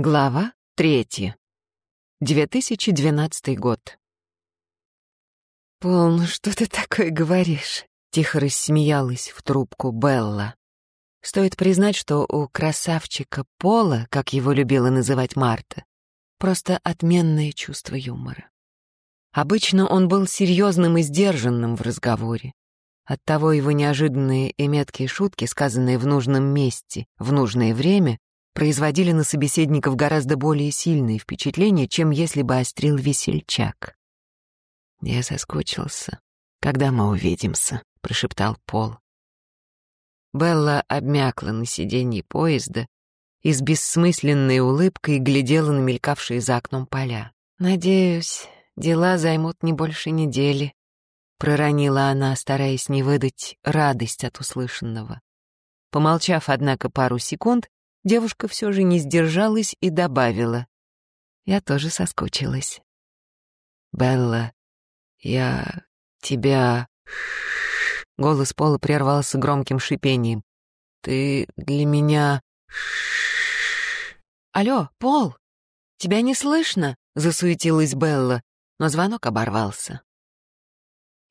Глава третья. 2012 год. «Пол, ну что ты такое говоришь?» — тихо рассмеялась в трубку Белла. Стоит признать, что у красавчика Пола, как его любила называть Марта, просто отменное чувство юмора. Обычно он был серьезным и сдержанным в разговоре. Оттого его неожиданные и меткие шутки, сказанные в нужном месте, в нужное время, производили на собеседников гораздо более сильные впечатления, чем если бы острил весельчак. «Я соскучился. Когда мы увидимся?» — прошептал Пол. Белла обмякла на сиденье поезда и с бессмысленной улыбкой глядела на мелькавшие за окном поля. «Надеюсь, дела займут не больше недели», — проронила она, стараясь не выдать радость от услышанного. Помолчав, однако, пару секунд, девушка все же не сдержалась и добавила. Я тоже соскучилась. «Белла, я тебя...» Голос Пола прервался громким шипением. «Ты для меня...» «Алло, Пол, тебя не слышно?» — засуетилась Белла, но звонок оборвался.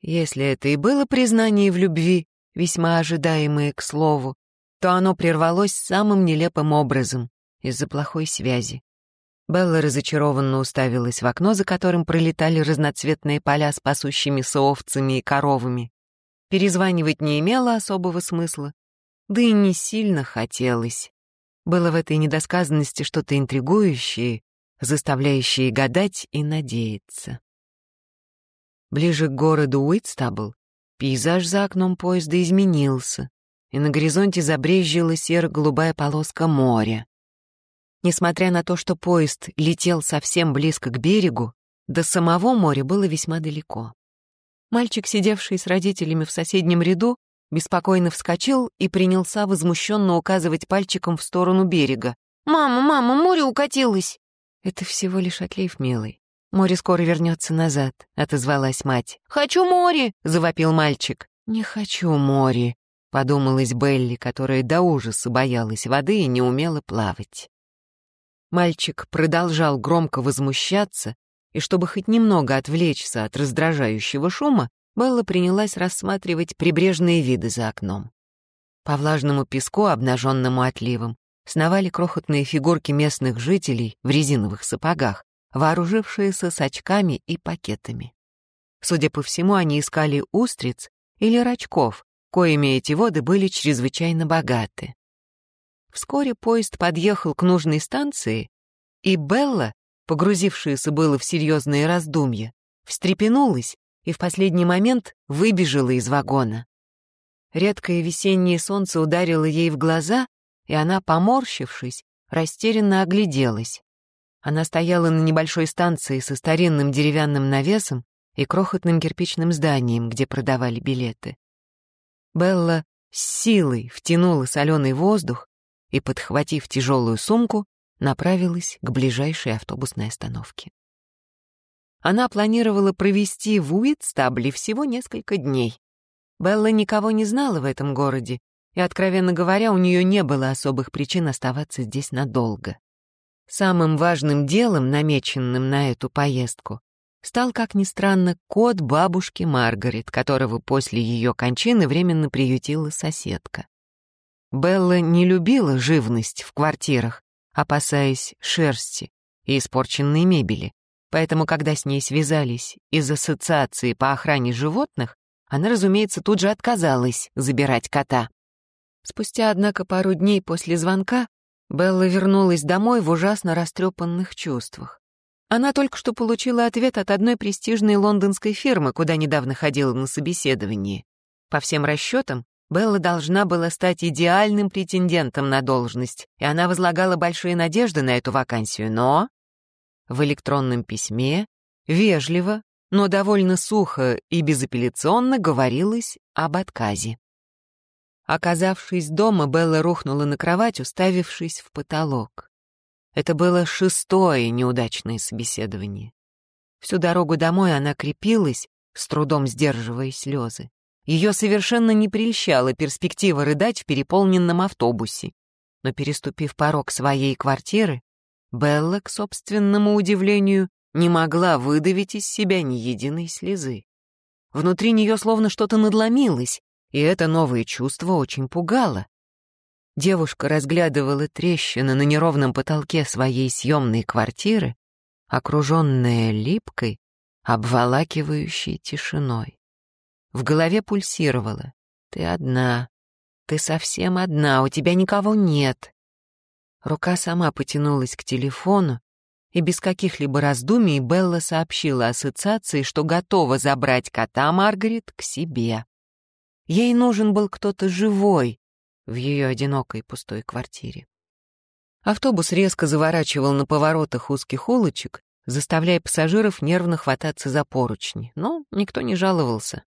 Если это и было признание в любви, весьма ожидаемое, к слову, то оно прервалось самым нелепым образом из-за плохой связи. Белла разочарованно уставилась в окно, за которым пролетали разноцветные поля с пасущимися овцами и коровами. Перезванивать не имело особого смысла, да и не сильно хотелось. Было в этой недосказанности что-то интригующее, заставляющее гадать и надеяться. Ближе к городу Уитстабл пейзаж за окном поезда изменился и на горизонте забрезжила серо-голубая полоска моря. Несмотря на то, что поезд летел совсем близко к берегу, до самого моря было весьма далеко. Мальчик, сидевший с родителями в соседнем ряду, беспокойно вскочил и принялся возмущенно указывать пальчиком в сторону берега. «Мама, мама, море укатилось!» «Это всего лишь отлив, милый. Море скоро вернется назад», — отозвалась мать. «Хочу море!» — завопил мальчик. «Не хочу море», — подумалась Белли, которая до ужаса боялась воды и не умела плавать. Мальчик продолжал громко возмущаться, и чтобы хоть немного отвлечься от раздражающего шума, Белла принялась рассматривать прибрежные виды за окном. По влажному песку, обнаженному отливом, сновали крохотные фигурки местных жителей в резиновых сапогах, вооружившиеся с очками и пакетами. Судя по всему, они искали устриц или рачков, коими эти воды были чрезвычайно богаты. Вскоре поезд подъехал к нужной станции, и Белла, погрузившаяся было в серьезные раздумья, встрепенулась и в последний момент выбежала из вагона. Редкое весеннее солнце ударило ей в глаза, и она, поморщившись, растерянно огляделась. Она стояла на небольшой станции со старинным деревянным навесом и крохотным кирпичным зданием, где продавали билеты. Белла с силой втянула соленый воздух и, подхватив тяжелую сумку, направилась к ближайшей автобусной остановке. Она планировала провести в Уитстабле всего несколько дней. Белла никого не знала в этом городе, и, откровенно говоря, у нее не было особых причин оставаться здесь надолго. Самым важным делом, намеченным на эту поездку, стал, как ни странно, кот бабушки Маргарет, которого после ее кончины временно приютила соседка. Белла не любила живность в квартирах, опасаясь шерсти и испорченной мебели, поэтому, когда с ней связались из ассоциации по охране животных, она, разумеется, тут же отказалась забирать кота. Спустя, однако, пару дней после звонка Белла вернулась домой в ужасно растрепанных чувствах. Она только что получила ответ от одной престижной лондонской фирмы, куда недавно ходила на собеседование. По всем расчетам, Белла должна была стать идеальным претендентом на должность, и она возлагала большие надежды на эту вакансию, но... В электронном письме вежливо, но довольно сухо и безапелляционно говорилось об отказе. Оказавшись дома, Белла рухнула на кровать, уставившись в потолок. Это было шестое неудачное собеседование. Всю дорогу домой она крепилась, с трудом сдерживая слезы. Ее совершенно не прельщала перспектива рыдать в переполненном автобусе. Но переступив порог своей квартиры, Белла, к собственному удивлению, не могла выдавить из себя ни единой слезы. Внутри нее словно что-то надломилось, и это новое чувство очень пугало. Девушка разглядывала трещины на неровном потолке своей съемной квартиры, окруженная липкой, обволакивающей тишиной. В голове пульсировало. «Ты одна. Ты совсем одна, у тебя никого нет». Рука сама потянулась к телефону, и без каких-либо раздумий Белла сообщила ассоциации, что готова забрать кота Маргарет к себе. Ей нужен был кто-то живой в ее одинокой пустой квартире. Автобус резко заворачивал на поворотах узких улочек, заставляя пассажиров нервно хвататься за поручни, но никто не жаловался.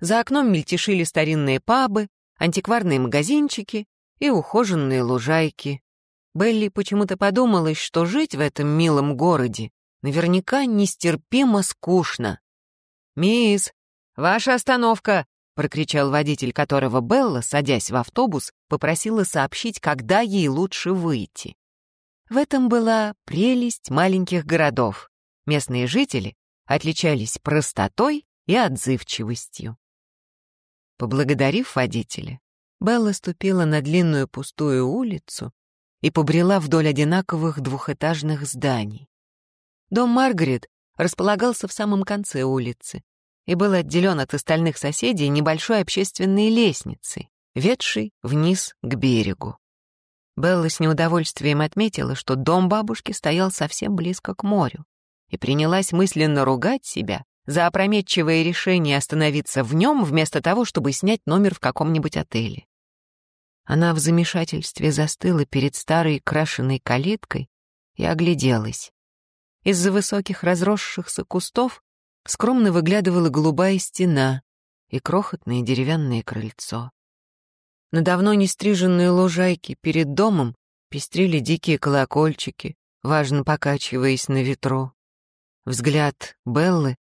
За окном мельтешили старинные пабы, антикварные магазинчики и ухоженные лужайки. Белли почему-то подумалось, что жить в этом милом городе наверняка нестерпимо скучно. «Мисс, ваша остановка!» — прокричал водитель, которого Белла, садясь в автобус, попросила сообщить, когда ей лучше выйти. В этом была прелесть маленьких городов. Местные жители отличались простотой и отзывчивостью. Поблагодарив водителя, Белла ступила на длинную пустую улицу и побрела вдоль одинаковых двухэтажных зданий. Дом Маргарет располагался в самом конце улицы, и был отделен от остальных соседей небольшой общественной лестницей, ведшей вниз к берегу. Белла с неудовольствием отметила, что дом бабушки стоял совсем близко к морю, и принялась мысленно ругать себя за опрометчивое решение остановиться в нем вместо того, чтобы снять номер в каком-нибудь отеле. Она в замешательстве застыла перед старой крашеной калиткой и огляделась. Из-за высоких разросшихся кустов скромно выглядывала голубая стена и крохотное деревянное крыльцо. На давно не стриженной лужайке перед домом пестрили дикие колокольчики, важно покачиваясь на ветру. Взгляд Беллы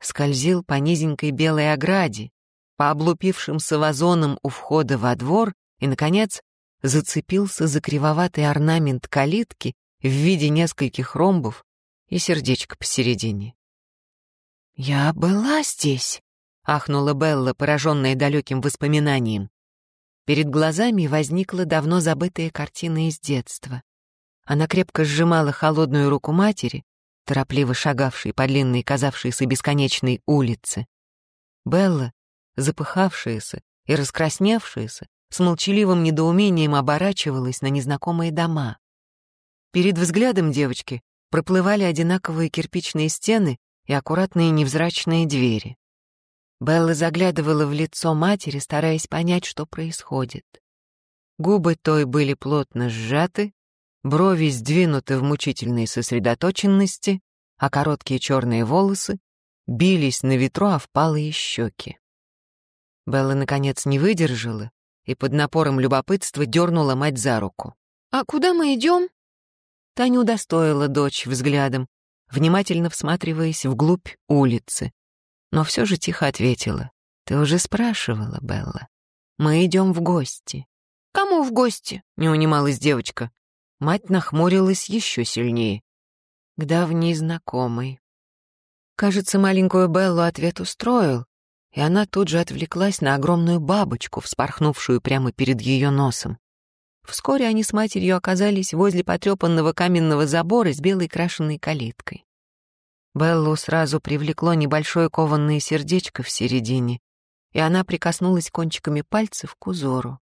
скользил по низенькой белой ограде, по облупившимся вазонам у входа во двор и, наконец, зацепился за кривоватый орнамент калитки в виде нескольких ромбов и сердечко посередине. «Я была здесь», — ахнула Белла, пораженная далеким воспоминанием. Перед глазами возникла давно забытая картина из детства. Она крепко сжимала холодную руку матери, торопливо шагавшей по длинной, казавшейся бесконечной улице. Белла, запыхавшаяся и раскрасневшаяся, с молчаливым недоумением оборачивалась на незнакомые дома. Перед взглядом девочки проплывали одинаковые кирпичные стены и аккуратные невзрачные двери. Белла заглядывала в лицо матери, стараясь понять, что происходит. Губы той были плотно сжаты, брови сдвинуты в мучительной сосредоточенности, а короткие черные волосы бились на ветру о впалые щеки. Белла, наконец, не выдержала и под напором любопытства дернула мать за руку. «А куда мы идем?» Таня удостоила дочь взглядом, внимательно всматриваясь вглубь улицы. Но все же тихо ответила. «Ты уже спрашивала, Белла. Мы идем в гости». «Кому в гости?» — не унималась девочка. Мать нахмурилась еще сильнее. К давней знакомой. Кажется, маленькую Беллу ответ устроил, и она тут же отвлеклась на огромную бабочку, вспорхнувшую прямо перед ее носом. Вскоре они с матерью оказались возле потрепанного каменного забора с белой крашенной калиткой. Беллу сразу привлекло небольшое кованное сердечко в середине, и она прикоснулась кончиками пальцев к узору.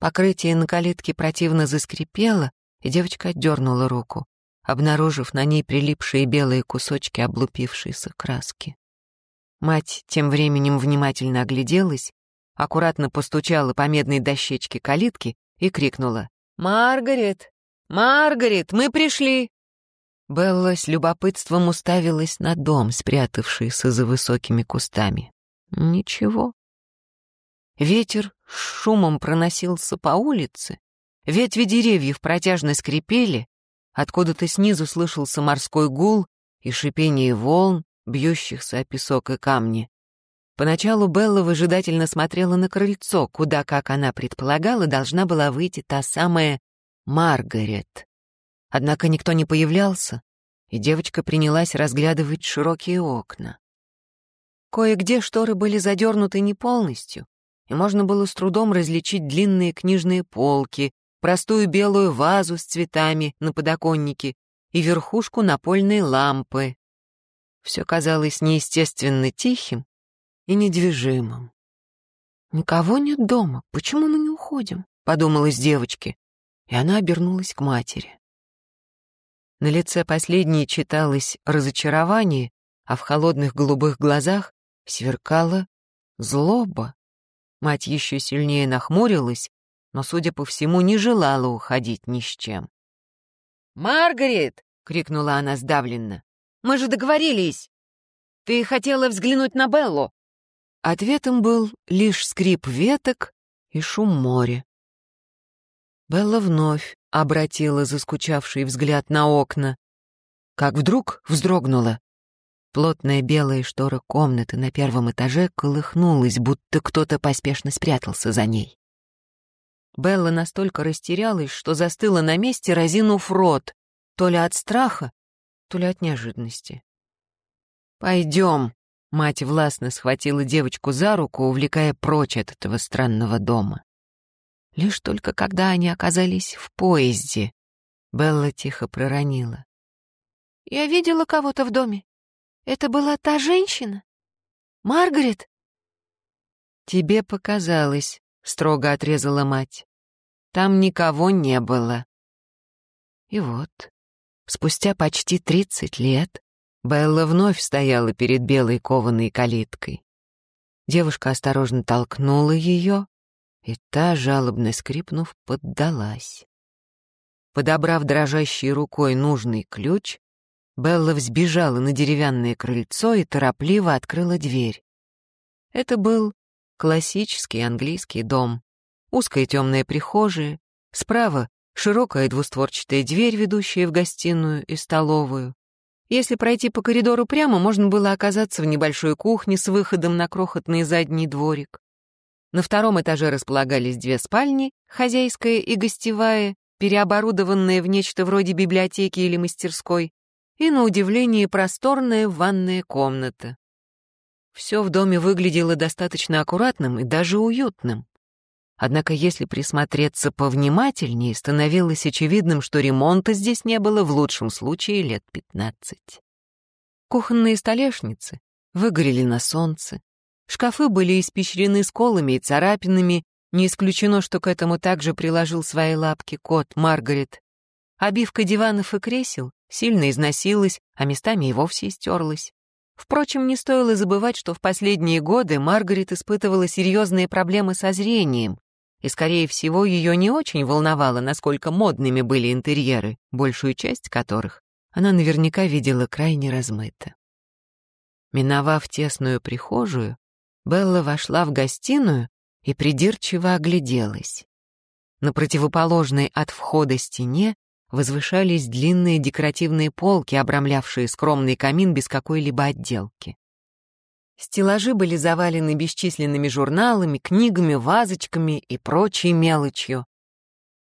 Покрытие на калитке противно заскрипело, и девочка отдернула руку, обнаружив на ней прилипшие белые кусочки облупившейся краски. Мать тем временем внимательно огляделась, аккуратно постучала по медной дощечке калитки и крикнула «Маргарет! Маргарет, мы пришли!» Белла с любопытством уставилась на дом, спрятавшийся за высокими кустами. Ничего. Ветер с шумом проносился по улице, ветви деревьев протяжно скрипели, откуда-то снизу слышался морской гул и шипение волн, бьющихся о песок и камни. Поначалу Белла выжидательно смотрела на крыльцо, куда, как она предполагала, должна была выйти та самая Маргарет. Однако никто не появлялся, и девочка принялась разглядывать широкие окна. Кое-где шторы были задернуты не полностью, и можно было с трудом различить длинные книжные полки, простую белую вазу с цветами на подоконнике и верхушку напольной лампы. Все казалось неестественно тихим и недвижимым. «Никого нет дома, почему мы не уходим?» — подумалась девочке, и она обернулась к матери. На лице последней читалось разочарование, а в холодных голубых глазах сверкала злоба. Мать еще сильнее нахмурилась, но, судя по всему, не желала уходить ни с чем. «Маргарет!» — крикнула она сдавленно. «Мы же договорились! Ты хотела взглянуть на Беллу!» Ответом был лишь скрип веток и шум моря. Белла вновь обратила заскучавший взгляд на окна. Как вдруг вздрогнула. Плотная белая штора комнаты на первом этаже колыхнулась, будто кто-то поспешно спрятался за ней. Белла настолько растерялась, что застыла на месте, разинув рот, то ли от страха, то ли от неожиданности. «Пойдем», — мать властно схватила девочку за руку, увлекая прочь от этого странного дома. Лишь только когда они оказались в поезде, Белла тихо проронила. «Я видела кого-то в доме. Это была та женщина? Маргарет?» «Тебе показалось», — строго отрезала мать. «Там никого не было». И вот, спустя почти тридцать лет, Белла вновь стояла перед белой кованой калиткой. Девушка осторожно толкнула ее, и та, жалобно скрипнув, поддалась. Подобрав дрожащей рукой нужный ключ, Белла взбежала на деревянное крыльцо и торопливо открыла дверь. Это был классический английский дом. Узкая темная прихожая, справа широкая двустворчатая дверь, ведущая в гостиную и столовую. Если пройти по коридору прямо, можно было оказаться в небольшой кухне с выходом на крохотный задний дворик. На втором этаже располагались две спальни, хозяйская и гостевая, переоборудованные в нечто вроде библиотеки или мастерской, и, на удивление, просторная ванная комната. Все в доме выглядело достаточно аккуратным и даже уютным. Однако, если присмотреться повнимательнее, становилось очевидным, что ремонта здесь не было в лучшем случае лет пятнадцать. Кухонные столешницы выгорели на солнце, Шкафы были испещрены сколами и царапинами, не исключено, что к этому также приложил свои лапки кот Маргарет. Обивка диванов и кресел сильно износилась, а местами и вовсе истерлась. Впрочем, не стоило забывать, что в последние годы Маргарет испытывала серьезные проблемы со зрением, и, скорее всего, ее не очень волновало, насколько модными были интерьеры, большую часть которых она наверняка видела крайне размыто. Миновав тесную прихожую, Белла вошла в гостиную и придирчиво огляделась. На противоположной от входа стене возвышались длинные декоративные полки, обрамлявшие скромный камин без какой-либо отделки. Стеллажи были завалены бесчисленными журналами, книгами, вазочками и прочей мелочью.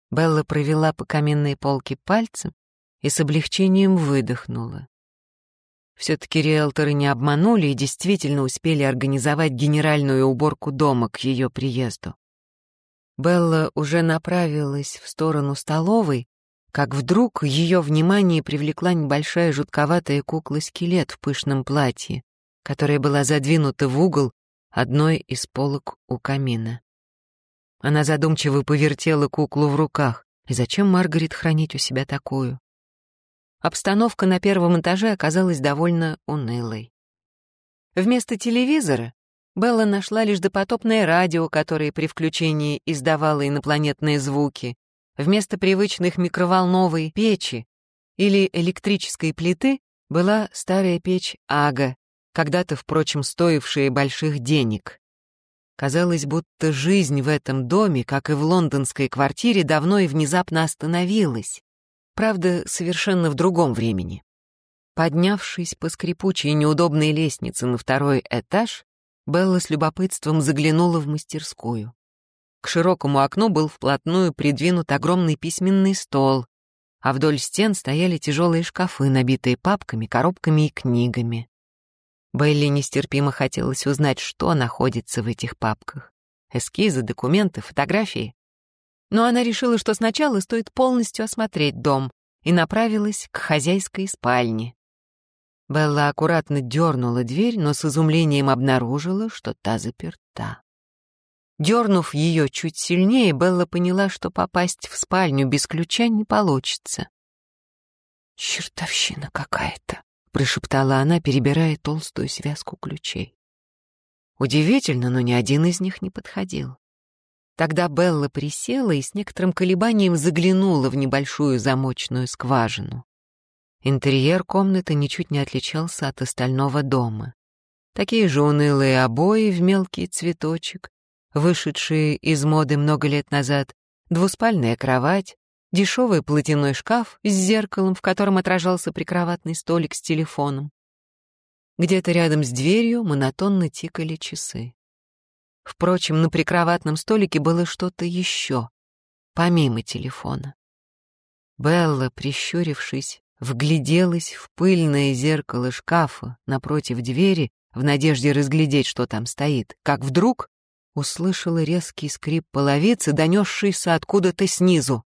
Белла провела по каменной полке пальцем и с облегчением выдохнула. Все-таки риэлторы не обманули и действительно успели организовать генеральную уборку дома к ее приезду. Белла уже направилась в сторону столовой, как вдруг ее внимание привлекла небольшая жутковатая кукла-скелет в пышном платье, которая была задвинута в угол одной из полок у камина. Она задумчиво повертела куклу в руках. И зачем Маргарет хранить у себя такую? Обстановка на первом этаже оказалась довольно унылой. Вместо телевизора Белла нашла лишь допотопное радио, которое при включении издавало инопланетные звуки. Вместо привычных микроволновой печи или электрической плиты была старая печь Ага, когда-то, впрочем, стоившая больших денег. Казалось, будто жизнь в этом доме, как и в лондонской квартире, давно и внезапно остановилась. Правда, совершенно в другом времени. Поднявшись по скрипучей неудобной лестнице на второй этаж, Белла с любопытством заглянула в мастерскую. К широкому окну был вплотную придвинут огромный письменный стол, а вдоль стен стояли тяжелые шкафы, набитые папками, коробками и книгами. Белли нестерпимо хотелось узнать, что находится в этих папках. Эскизы, документы, фотографии. Но она решила, что сначала стоит полностью осмотреть дом, и направилась к хозяйской спальне. Белла аккуратно дернула дверь, но с изумлением обнаружила, что та заперта. Дернув ее чуть сильнее, Белла поняла, что попасть в спальню без ключа не получится. «Чертовщина какая-то», — прошептала она, перебирая толстую связку ключей. Удивительно, но ни один из них не подходил. Тогда Белла присела и с некоторым колебанием заглянула в небольшую замочную скважину. Интерьер комнаты ничуть не отличался от остального дома. Такие же унылые обои в мелкий цветочек, вышедшие из моды много лет назад, двуспальная кровать, дешевый платяной шкаф с зеркалом, в котором отражался прикроватный столик с телефоном. Где-то рядом с дверью монотонно тикали часы. Впрочем, на прикроватном столике было что-то еще, помимо телефона. Белла, прищурившись, вгляделась в пыльное зеркало шкафа напротив двери в надежде разглядеть, что там стоит, как вдруг услышала резкий скрип половицы, донесшийся откуда-то снизу.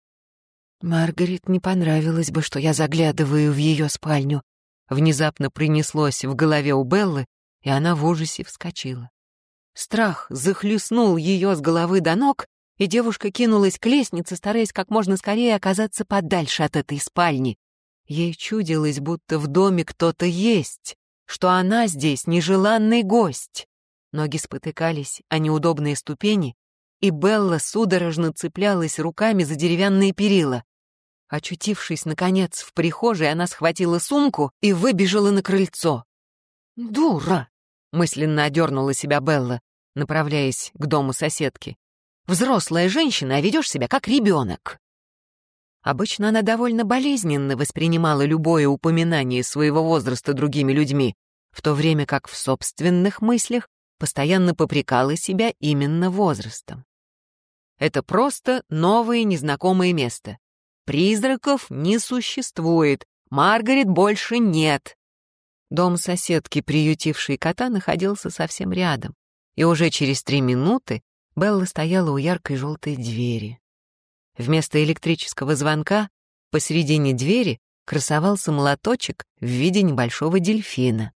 Маргарет не понравилось бы, что я заглядываю в ее спальню. Внезапно принеслось в голове у Беллы, и она в ужасе вскочила. Страх захлестнул ее с головы до ног, и девушка кинулась к лестнице, стараясь как можно скорее оказаться подальше от этой спальни. Ей чудилось, будто в доме кто-то есть, что она здесь нежеланный гость. Ноги спотыкались о неудобные ступени, и Белла судорожно цеплялась руками за деревянные перила. Очутившись, наконец, в прихожей, она схватила сумку и выбежала на крыльцо. «Дура!» — мысленно одернула себя Белла, направляясь к дому соседки. «Взрослая женщина, а ведешь себя как ребенок!» Обычно она довольно болезненно воспринимала любое упоминание своего возраста другими людьми, в то время как в собственных мыслях постоянно попрекала себя именно возрастом. Это просто новое незнакомое место. Призраков не существует, Маргарет больше нет. Дом соседки, приютившей кота, находился совсем рядом, и уже через три минуты Белла стояла у яркой желтой двери. Вместо электрического звонка посередине двери красовался молоточек в виде небольшого дельфина.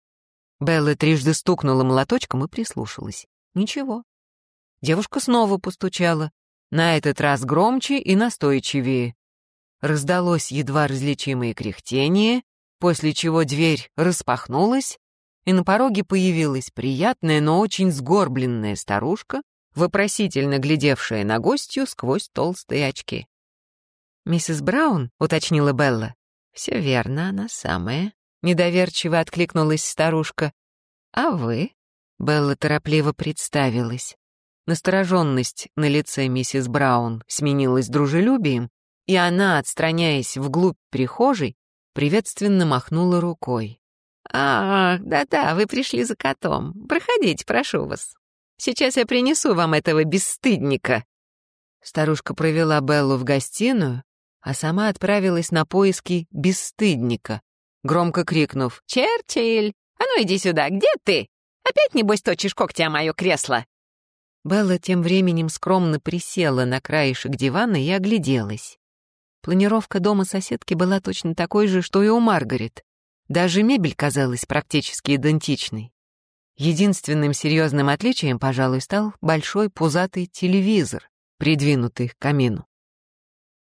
Белла трижды стукнула молоточком и прислушалась. Ничего. Девушка снова постучала, на этот раз громче и настойчивее. Раздалось едва различимое кряхтение, после чего дверь распахнулась, и на пороге появилась приятная, но очень сгорбленная старушка, вопросительно глядевшая на гостью сквозь толстые очки. «Миссис Браун?» — уточнила Белла. «Все верно, она самая», Недоверчиво откликнулась старушка. «А вы?» Белла торопливо представилась. Настороженность на лице миссис Браун сменилась дружелюбием, и она, отстраняясь вглубь прихожей, приветственно махнула рукой. «А, да-да, вы пришли за котом. Проходите, прошу вас. Сейчас я принесу вам этого бесстыдника». Старушка провела Беллу в гостиную, а сама отправилась на поиски бесстыдника, громко крикнув «Черчилль! А ну иди сюда, где ты? Опять, небось, точишь когти о мое кресло?» Белла тем временем скромно присела на краешек дивана и огляделась. Планировка дома соседки была точно такой же, что и у Маргарет. Даже мебель казалась практически идентичной. Единственным серьезным отличием, пожалуй, стал большой пузатый телевизор, придвинутый к камину.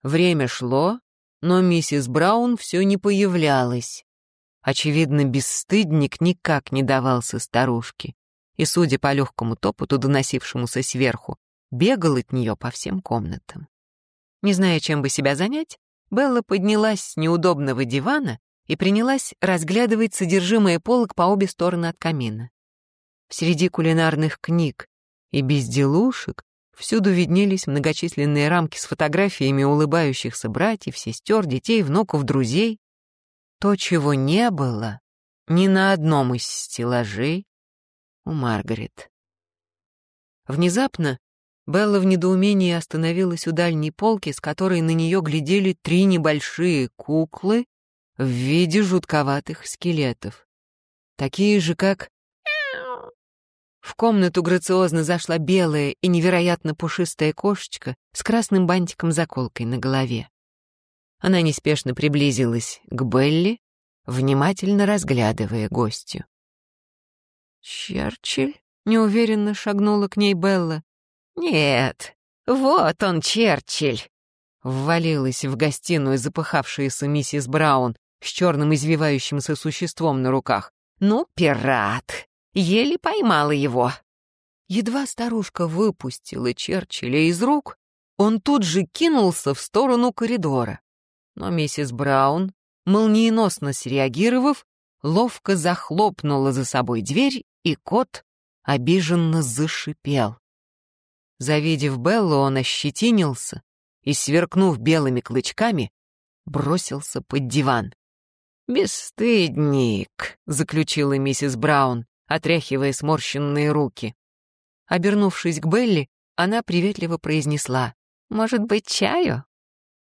Время шло, но миссис Браун все не появлялась. Очевидно, бесстыдник никак не давался старушке, и, судя по легкому топоту, доносившемуся сверху, бегал от нее по всем комнатам. Не зная, чем бы себя занять, Белла поднялась с неудобного дивана и принялась разглядывать содержимое полок по обе стороны от камина. Среди кулинарных книг и безделушек Всюду виднелись многочисленные рамки с фотографиями улыбающихся братьев, сестер, детей, внуков, друзей. То, чего не было ни на одном из стеллажей у Маргарет. Внезапно Белла в недоумении остановилась у дальней полки, с которой на нее глядели три небольшие куклы в виде жутковатых скелетов. Такие же, как... В комнату грациозно зашла белая и невероятно пушистая кошечка с красным бантиком-заколкой на голове. Она неспешно приблизилась к Белли, внимательно разглядывая гостью. «Черчилль?» — неуверенно шагнула к ней Белла. «Нет, вот он, Черчилль!» Ввалилась в гостиную запыхавшаяся миссис Браун с черным извивающимся существом на руках. «Ну, пират! Еле поймала его!» Едва старушка выпустила Черчилля из рук, он тут же кинулся в сторону коридора. Но миссис Браун, молниеносно среагировав, ловко захлопнула за собой дверь, и кот обиженно зашипел. Завидев Беллу, он ощетинился и, сверкнув белыми клычками, бросился под диван. «Бесстыдник», — заключила миссис Браун, отряхивая сморщенные руки. Обернувшись к Белли, она приветливо произнесла. «Может быть, чаю?»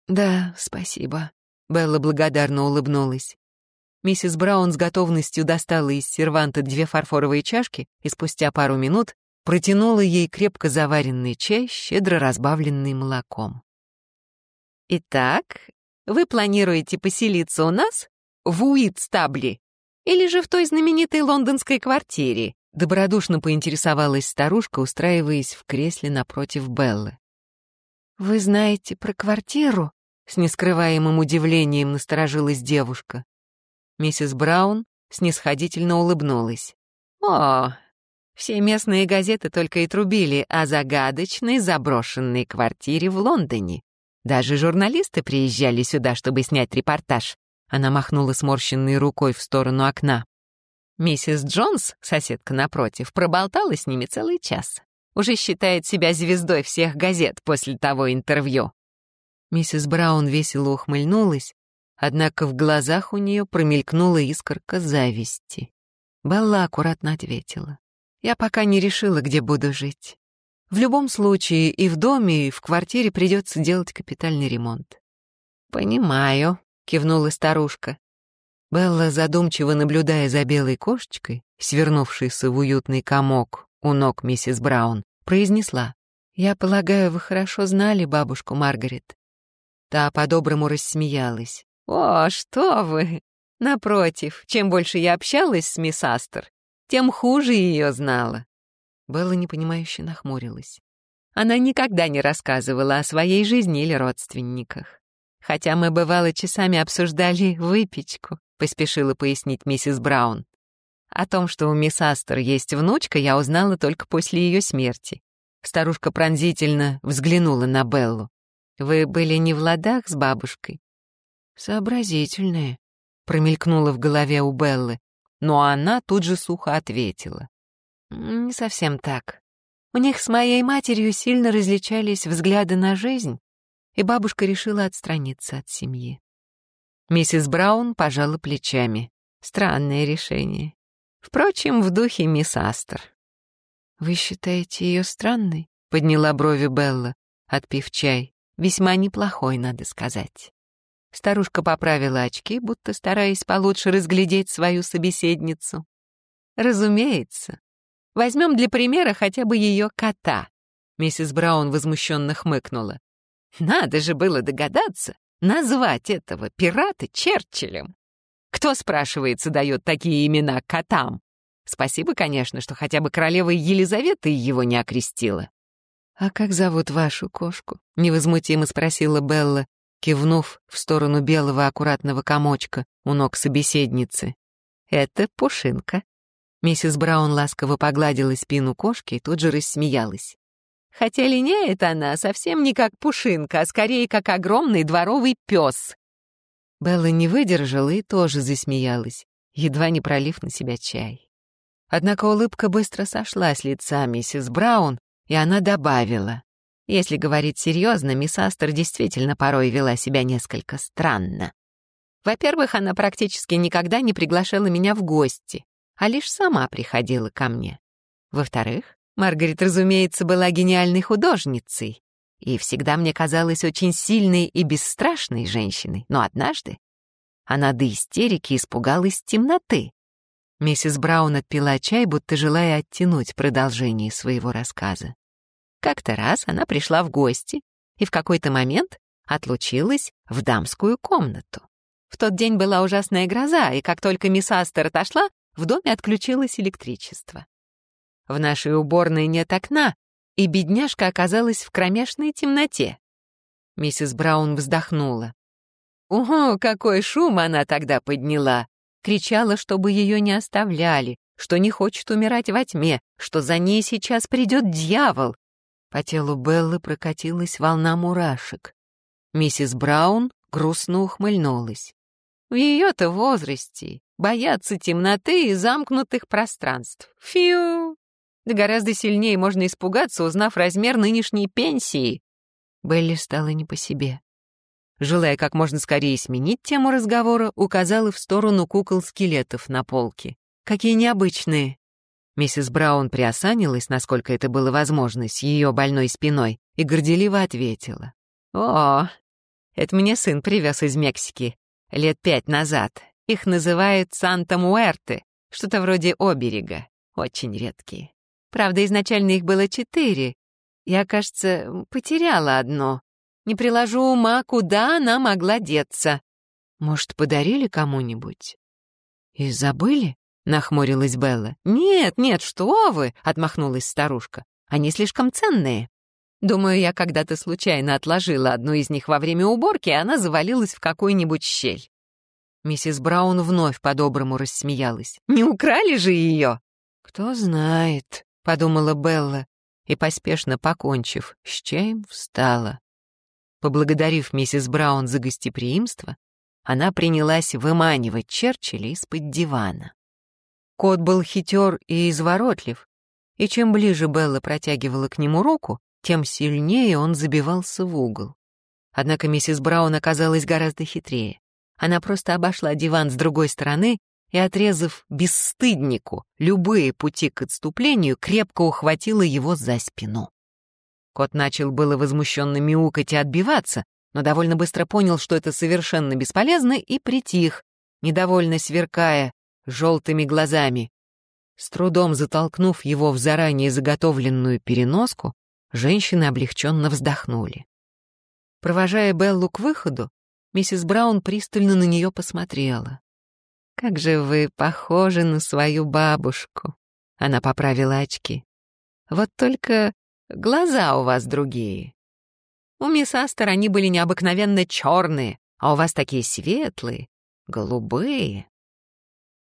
«Да, спасибо». Белла благодарно улыбнулась. Миссис Браун с готовностью достала из серванта две фарфоровые чашки и спустя пару минут протянула ей крепко заваренный чай, щедро разбавленный молоком. «Итак, вы планируете поселиться у нас в Уитстабли или же в той знаменитой лондонской квартире?» Добродушно поинтересовалась старушка, устраиваясь в кресле напротив Беллы. «Вы знаете про квартиру?» С нескрываемым удивлением насторожилась девушка. Миссис Браун снисходительно улыбнулась. «О, все местные газеты только и трубили о загадочной заброшенной квартире в Лондоне. Даже журналисты приезжали сюда, чтобы снять репортаж». Она махнула сморщенной рукой в сторону окна. Миссис Джонс, соседка напротив, проболтала с ними целый час. Уже считает себя звездой всех газет после того интервью. Миссис Браун весело ухмыльнулась, однако в глазах у нее промелькнула искорка зависти. Белла аккуратно ответила. «Я пока не решила, где буду жить. В любом случае и в доме, и в квартире придется делать капитальный ремонт». «Понимаю», — кивнула старушка. Белла, задумчиво наблюдая за белой кошечкой, свернувшейся в уютный комок у ног миссис Браун, произнесла. «Я полагаю, вы хорошо знали бабушку Маргарет. Та по-доброму рассмеялась. «О, что вы! Напротив, чем больше я общалась с мисс Астер, тем хуже ее знала». Белла непонимающе нахмурилась. Она никогда не рассказывала о своей жизни или родственниках. Хотя мы, бывало, часами обсуждали выпечку, поспешила пояснить миссис Браун. О том, что у мисс Астер есть внучка, я узнала только после ее смерти. Старушка пронзительно взглянула на Беллу. Вы были не в ладах с бабушкой? Сообразительная, промелькнула в голове у Беллы, но она тут же сухо ответила. Не совсем так. У них с моей матерью сильно различались взгляды на жизнь, и бабушка решила отстраниться от семьи. Миссис Браун пожала плечами. Странное решение. Впрочем, в духе мисс Астер. «Вы считаете ее странной?» — подняла брови Белла, отпив чай. Весьма неплохой, надо сказать. Старушка поправила очки, будто стараясь получше разглядеть свою собеседницу. «Разумеется. Возьмем для примера хотя бы ее кота», — миссис Браун возмущенно хмыкнула. «Надо же было догадаться назвать этого пирата Черчиллем. Кто, спрашивается, дает такие имена котам? Спасибо, конечно, что хотя бы королева Елизавета его не окрестила. «А как зовут вашу кошку?» — невозмутимо спросила Белла, кивнув в сторону белого аккуратного комочка у ног собеседницы. «Это Пушинка». Миссис Браун ласково погладила спину кошки и тут же рассмеялась. Хотя линяет она совсем не как Пушинка, а скорее как огромный дворовый пес. Белла не выдержала и тоже засмеялась, едва не пролив на себя чай. Однако улыбка быстро сошла с лица миссис Браун, и она добавила. Если говорить серьезно, мисс Астер действительно порой вела себя несколько странно. Во-первых, она практически никогда не приглашала меня в гости, а лишь сама приходила ко мне. Во-вторых, Маргарет, разумеется, была гениальной художницей и всегда мне казалась очень сильной и бесстрашной женщиной, но однажды она до истерики испугалась темноты. Миссис Браун отпила чай, будто желая оттянуть продолжение своего рассказа. Как-то раз она пришла в гости и в какой-то момент отлучилась в дамскую комнату. В тот день была ужасная гроза, и как только мисс Астер отошла, в доме отключилось электричество. В нашей уборной нет окна, и бедняжка оказалась в кромешной темноте. Миссис Браун вздохнула. Ого, какой шум она тогда подняла! Кричала, чтобы ее не оставляли, что не хочет умирать во тьме, что за ней сейчас придет дьявол. По телу Беллы прокатилась волна мурашек. Миссис Браун грустно ухмыльнулась. В ее-то возрасте боятся темноты и замкнутых пространств. Фью! Да гораздо сильнее можно испугаться, узнав размер нынешней пенсии. Белли стала не по себе. Желая как можно скорее сменить тему разговора, указала в сторону кукол-скелетов на полке. «Какие необычные!» Миссис Браун приосанилась, насколько это было возможно, с ее больной спиной, и горделиво ответила. «О, это мне сын привез из Мексики лет пять назад. Их называют Санта-Муэрте, что-то вроде оберега. Очень редкие. Правда, изначально их было четыре. Я, кажется, потеряла одно. Не приложу ума, куда она могла деться. Может, подарили кому-нибудь? И забыли? Нахмурилась Белла. «Нет, нет, что вы!» — отмахнулась старушка. «Они слишком ценные. Думаю, я когда-то случайно отложила одну из них во время уборки, и она завалилась в какую-нибудь щель». Миссис Браун вновь по-доброму рассмеялась. «Не украли же ее?» «Кто знает», подумала Белла и, поспешно покончив с чаем, встала. Поблагодарив миссис Браун за гостеприимство, она принялась выманивать Черчилля из-под дивана. Кот был хитер и изворотлив, и чем ближе Белла протягивала к нему руку, тем сильнее он забивался в угол. Однако миссис Браун оказалась гораздо хитрее. Она просто обошла диван с другой стороны и, отрезав бесстыднику любые пути к отступлению, крепко ухватила его за спину. Кот начал было возмущенно мяукать и отбиваться, но довольно быстро понял, что это совершенно бесполезно, и притих, недовольно сверкая желтыми глазами. С трудом затолкнув его в заранее заготовленную переноску, женщины облегченно вздохнули. Провожая Беллу к выходу, миссис Браун пристально на нее посмотрела. «Как же вы похожи на свою бабушку!» Она поправила очки. «Вот только глаза у вас другие. У мисс Астер они были необыкновенно черные, а у вас такие светлые, голубые».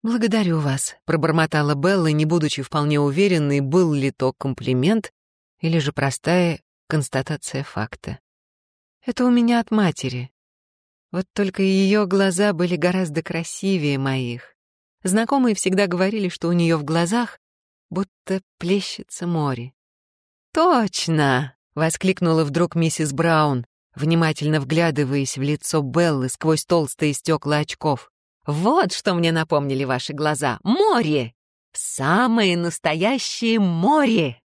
«Благодарю вас», — пробормотала Белла, не будучи вполне уверенной, был ли то комплимент или же простая констатация факта. «Это у меня от матери. Вот только ее глаза были гораздо красивее моих. Знакомые всегда говорили, что у нее в глазах будто плещется море. «Точно!» — воскликнула вдруг миссис Браун, внимательно вглядываясь в лицо Беллы сквозь толстые стекла очков. «Вот что мне напомнили ваши глаза! Море! Самое настоящее море!»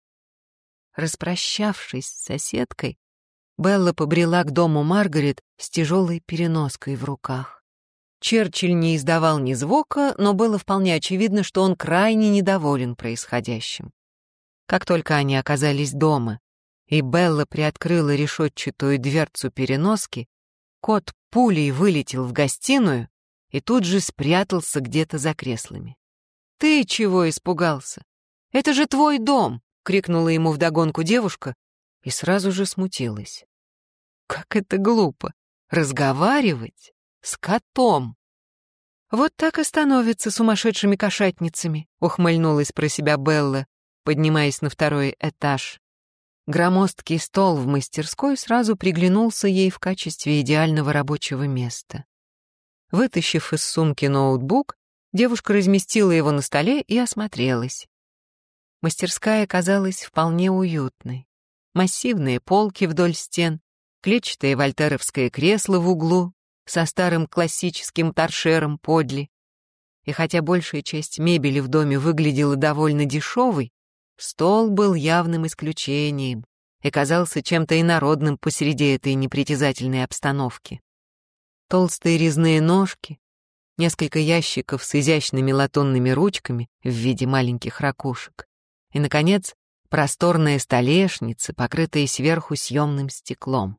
Распрощавшись с соседкой, Белла побрела к дому Маргарет с тяжелой переноской в руках. Черчилль не издавал ни звука, но было вполне очевидно, что он крайне недоволен происходящим. Как только они оказались дома, и Белла приоткрыла решетчатую дверцу переноски, кот пулей вылетел в гостиную и тут же спрятался где-то за креслами. «Ты чего испугался? Это же твой дом!» — крикнула ему вдогонку девушка, и сразу же смутилась. Как это глупо — разговаривать с котом. «Вот так и становятся сумасшедшими кошатницами», — ухмыльнулась про себя Белла, поднимаясь на второй этаж. Громоздкий стол в мастерской сразу приглянулся ей в качестве идеального рабочего места. Вытащив из сумки ноутбук, девушка разместила его на столе и осмотрелась. Мастерская казалась вполне уютной массивные полки вдоль стен, клетчатое вольтеровское кресло в углу со старым классическим торшером подле. И хотя большая часть мебели в доме выглядела довольно дешевой, Стол был явным исключением и казался чем-то инородным посреди этой непритязательной обстановки. Толстые резные ножки, несколько ящиков с изящными латунными ручками в виде маленьких ракушек и, наконец, просторная столешница, покрытая сверху съемным стеклом.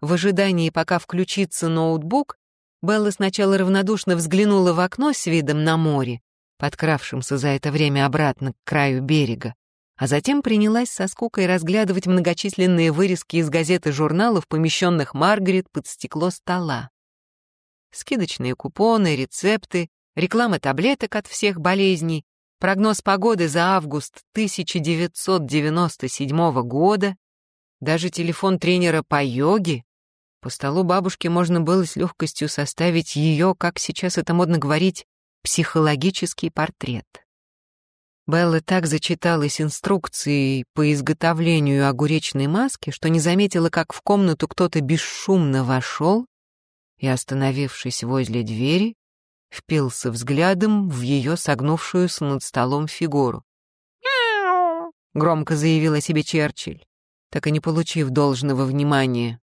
В ожидании, пока включится ноутбук, Белла сначала равнодушно взглянула в окно с видом на море, подкравшимся за это время обратно к краю берега, а затем принялась со скукой разглядывать многочисленные вырезки из газет и журналов, помещенных Маргарет под стекло стола. Скидочные купоны, рецепты, реклама таблеток от всех болезней, прогноз погоды за август 1997 года, даже телефон тренера по йоге. По столу бабушки можно было с легкостью составить ее, как сейчас это модно говорить, психологический портрет. Белла так зачиталась инструкцией по изготовлению огуречной маски, что не заметила, как в комнату кто-то бесшумно вошел и, остановившись возле двери, впился взглядом в ее согнувшуюся над столом фигуру. Громко заявила себе Черчилль, так и не получив должного внимания.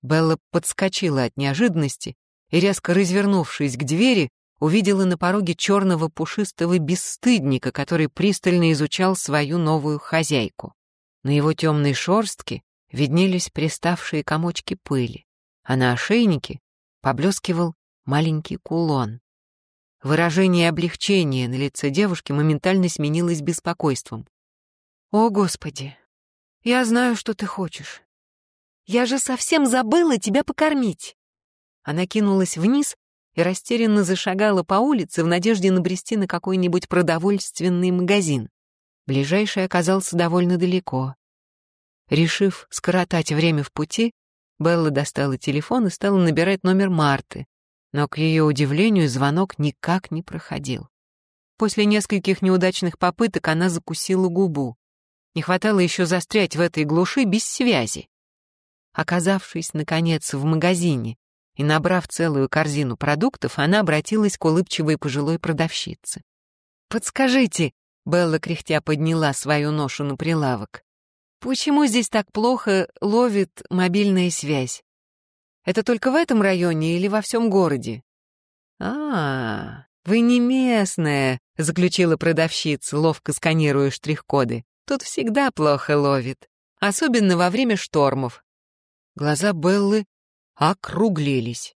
Белла подскочила от неожиданности и, резко развернувшись к двери, увидела на пороге черного пушистого бесстыдника, который пристально изучал свою новую хозяйку. На его темной шорстке виднелись приставшие комочки пыли, а на ошейнике поблескивал маленький кулон. Выражение облегчения на лице девушки моментально сменилось беспокойством. «О, Господи! Я знаю, что ты хочешь. Я же совсем забыла тебя покормить!» Она кинулась вниз и растерянно зашагала по улице в надежде набрести на какой-нибудь продовольственный магазин. Ближайший оказался довольно далеко. Решив скоротать время в пути, Белла достала телефон и стала набирать номер Марты, но, к ее удивлению, звонок никак не проходил. После нескольких неудачных попыток она закусила губу. Не хватало еще застрять в этой глуши без связи. Оказавшись, наконец, в магазине и набрав целую корзину продуктов, она обратилась к улыбчивой пожилой продавщице. «Подскажите», — Белла кряхтя подняла свою ношу на прилавок, «почему здесь так плохо ловит мобильная связь? Это только в этом районе или во всем городе?» «А, вы не местная», — заключила продавщица, ловко сканируя штрих-коды. «Тут всегда плохо ловит, особенно во время штормов». Глаза Беллы округлились.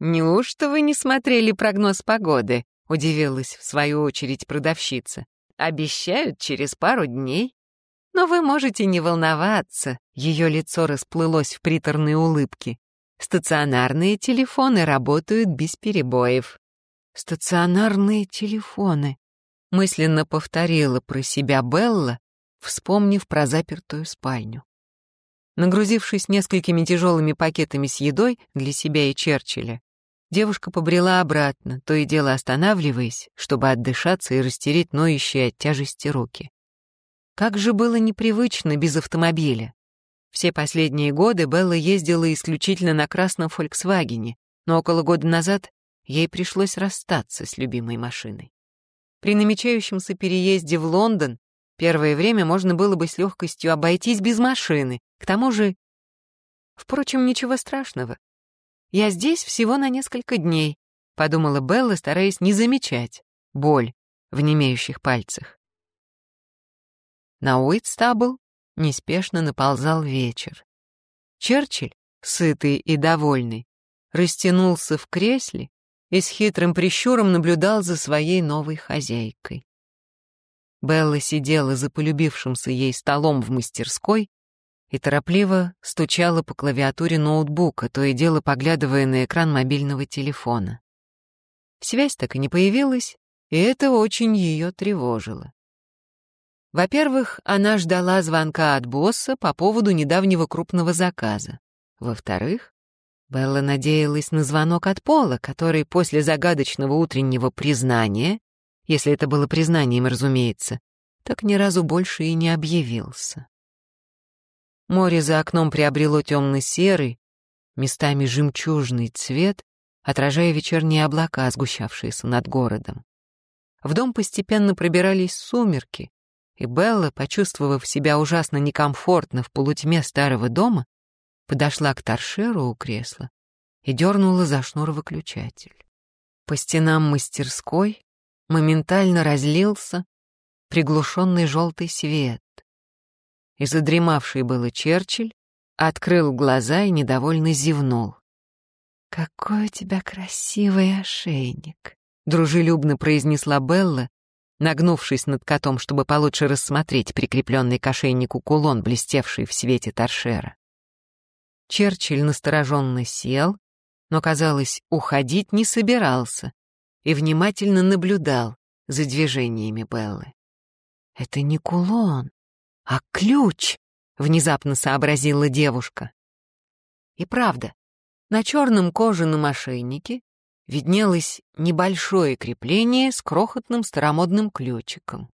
«Неужто вы не смотрели прогноз погоды?» — удивилась в свою очередь продавщица. «Обещают через пару дней. Но вы можете не волноваться». Ее лицо расплылось в приторной улыбке. «Стационарные телефоны работают без перебоев». «Стационарные телефоны», — мысленно повторила про себя Белла, вспомнив про запертую спальню. Нагрузившись несколькими тяжелыми пакетами с едой для себя и Черчилля, девушка побрела обратно, то и дело останавливаясь, чтобы отдышаться и растереть ноющие от тяжести руки. Как же было непривычно без автомобиля. Все последние годы Белла ездила исключительно на красном «Фольксвагене», но около года назад ей пришлось расстаться с любимой машиной. При намечающемся переезде в Лондон первое время можно было бы с легкостью обойтись без машины, к тому же... Впрочем, ничего страшного. Я здесь всего на несколько дней, подумала Белла, стараясь не замечать боль в немеющих пальцах. На Уитстабл неспешно наползал вечер. Черчилль, сытый и довольный, растянулся в кресле и с хитрым прищуром наблюдал за своей новой хозяйкой. Белла сидела за полюбившимся ей столом в мастерской и торопливо стучала по клавиатуре ноутбука, то и дело поглядывая на экран мобильного телефона. Связь так и не появилась, и это очень ее тревожило. Во-первых, она ждала звонка от босса по поводу недавнего крупного заказа. Во-вторых, Белла надеялась на звонок от Пола, который после загадочного утреннего признания, если это было признанием, разумеется, так ни разу больше и не объявился. Море за окном приобрело темно-серый, местами жемчужный цвет, отражая вечерние облака, сгущавшиеся над городом. В дом постепенно пробирались сумерки, и Белла, почувствовав себя ужасно некомфортно в полутьме старого дома, подошла к торшеру у кресла и дернула за шнур выключатель. По стенам мастерской моментально разлился приглушенный желтый свет. И задремавший было Черчилль открыл глаза и недовольно зевнул. «Какой у тебя красивый ошейник!» — дружелюбно произнесла Белла, нагнувшись над котом, чтобы получше рассмотреть прикрепленный к ошейнику кулон, блестевший в свете торшера. Черчилль настороженно сел, но, казалось, уходить не собирался и внимательно наблюдал за движениями Беллы. «Это не кулон, а ключ», — внезапно сообразила девушка. И правда, на черном кожаном ошейнике виднелось небольшое крепление с крохотным старомодным ключиком.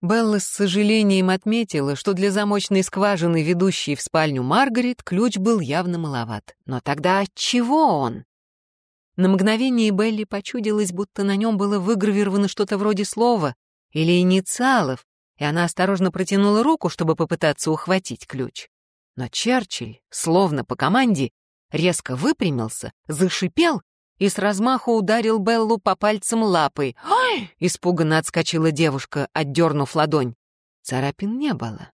Белла с сожалением отметила, что для замочной скважины, ведущей в спальню Маргарет, ключ был явно маловат. Но тогда от чего он? На мгновение Белли почудилось, будто на нем было выгравировано что-то вроде слова или инициалов, и она осторожно протянула руку, чтобы попытаться ухватить ключ. Но Черчилль, словно по команде, резко выпрямился, зашипел и с размаху ударил Беллу по пальцам лапой. «Ай!» — испуганно отскочила девушка, отдернув ладонь. Царапин не было.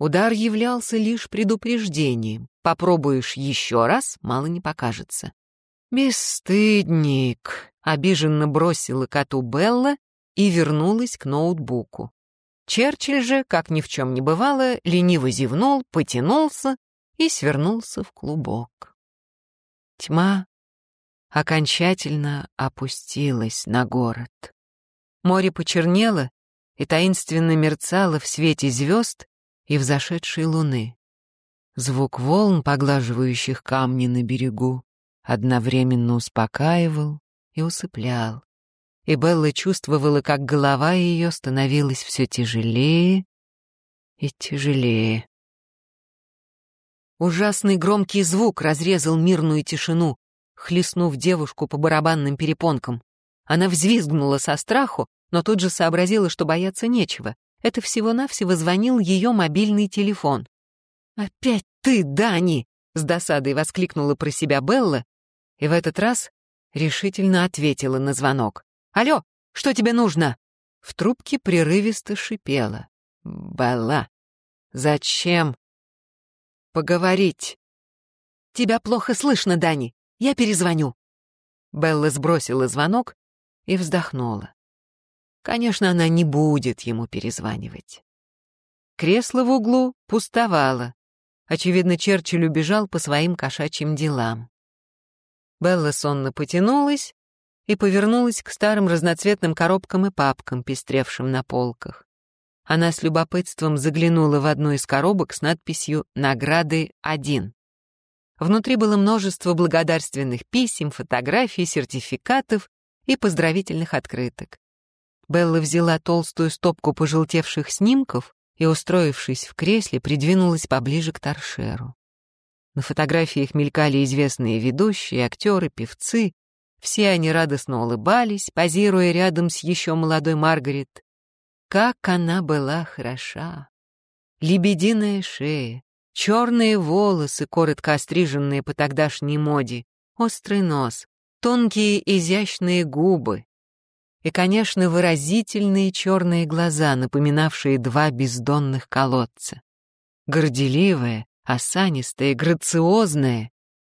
Удар являлся лишь предупреждением. Попробуешь еще раз, мало не покажется. «Бесстыдник!» — обиженно бросила коту Белла и вернулась к ноутбуку. Черчилль же, как ни в чем не бывало, лениво зевнул, потянулся и свернулся в клубок. Тьма окончательно опустилась на город. Море почернело и таинственно мерцало в свете звезд и взошедшей луны. Звук волн, поглаживающих камни на берегу, одновременно успокаивал и усыплял. И Белла чувствовала, как голова ее становилась все тяжелее и тяжелее. Ужасный громкий звук разрезал мирную тишину, хлестнув девушку по барабанным перепонкам. Она взвизгнула со страху, но тут же сообразила, что бояться нечего. Это всего-навсего звонил ее мобильный телефон. «Опять ты, Дани!» — с досадой воскликнула про себя Белла и в этот раз решительно ответила на звонок. «Алло, что тебе нужно?» В трубке прерывисто шипела. «Белла, зачем поговорить. «Тебя плохо слышно, Дани. Я перезвоню». Белла сбросила звонок и вздохнула. Конечно, она не будет ему перезванивать. Кресло в углу пустовало. Очевидно, Черчилль убежал по своим кошачьим делам. Белла сонно потянулась и повернулась к старым разноцветным коробкам и папкам, пестревшим на полках. Она с любопытством заглянула в одну из коробок с надписью «Награды 1». Внутри было множество благодарственных писем, фотографий, сертификатов и поздравительных открыток. Белла взяла толстую стопку пожелтевших снимков и, устроившись в кресле, придвинулась поближе к торшеру. На фотографиях мелькали известные ведущие, актеры, певцы. Все они радостно улыбались, позируя рядом с еще молодой Маргарет, как она была хороша! Лебединая шея, черные волосы, коротко остриженные по тогдашней моде, острый нос, тонкие изящные губы и, конечно, выразительные черные глаза, напоминавшие два бездонных колодца. Горделивая, осанистая, грациозная,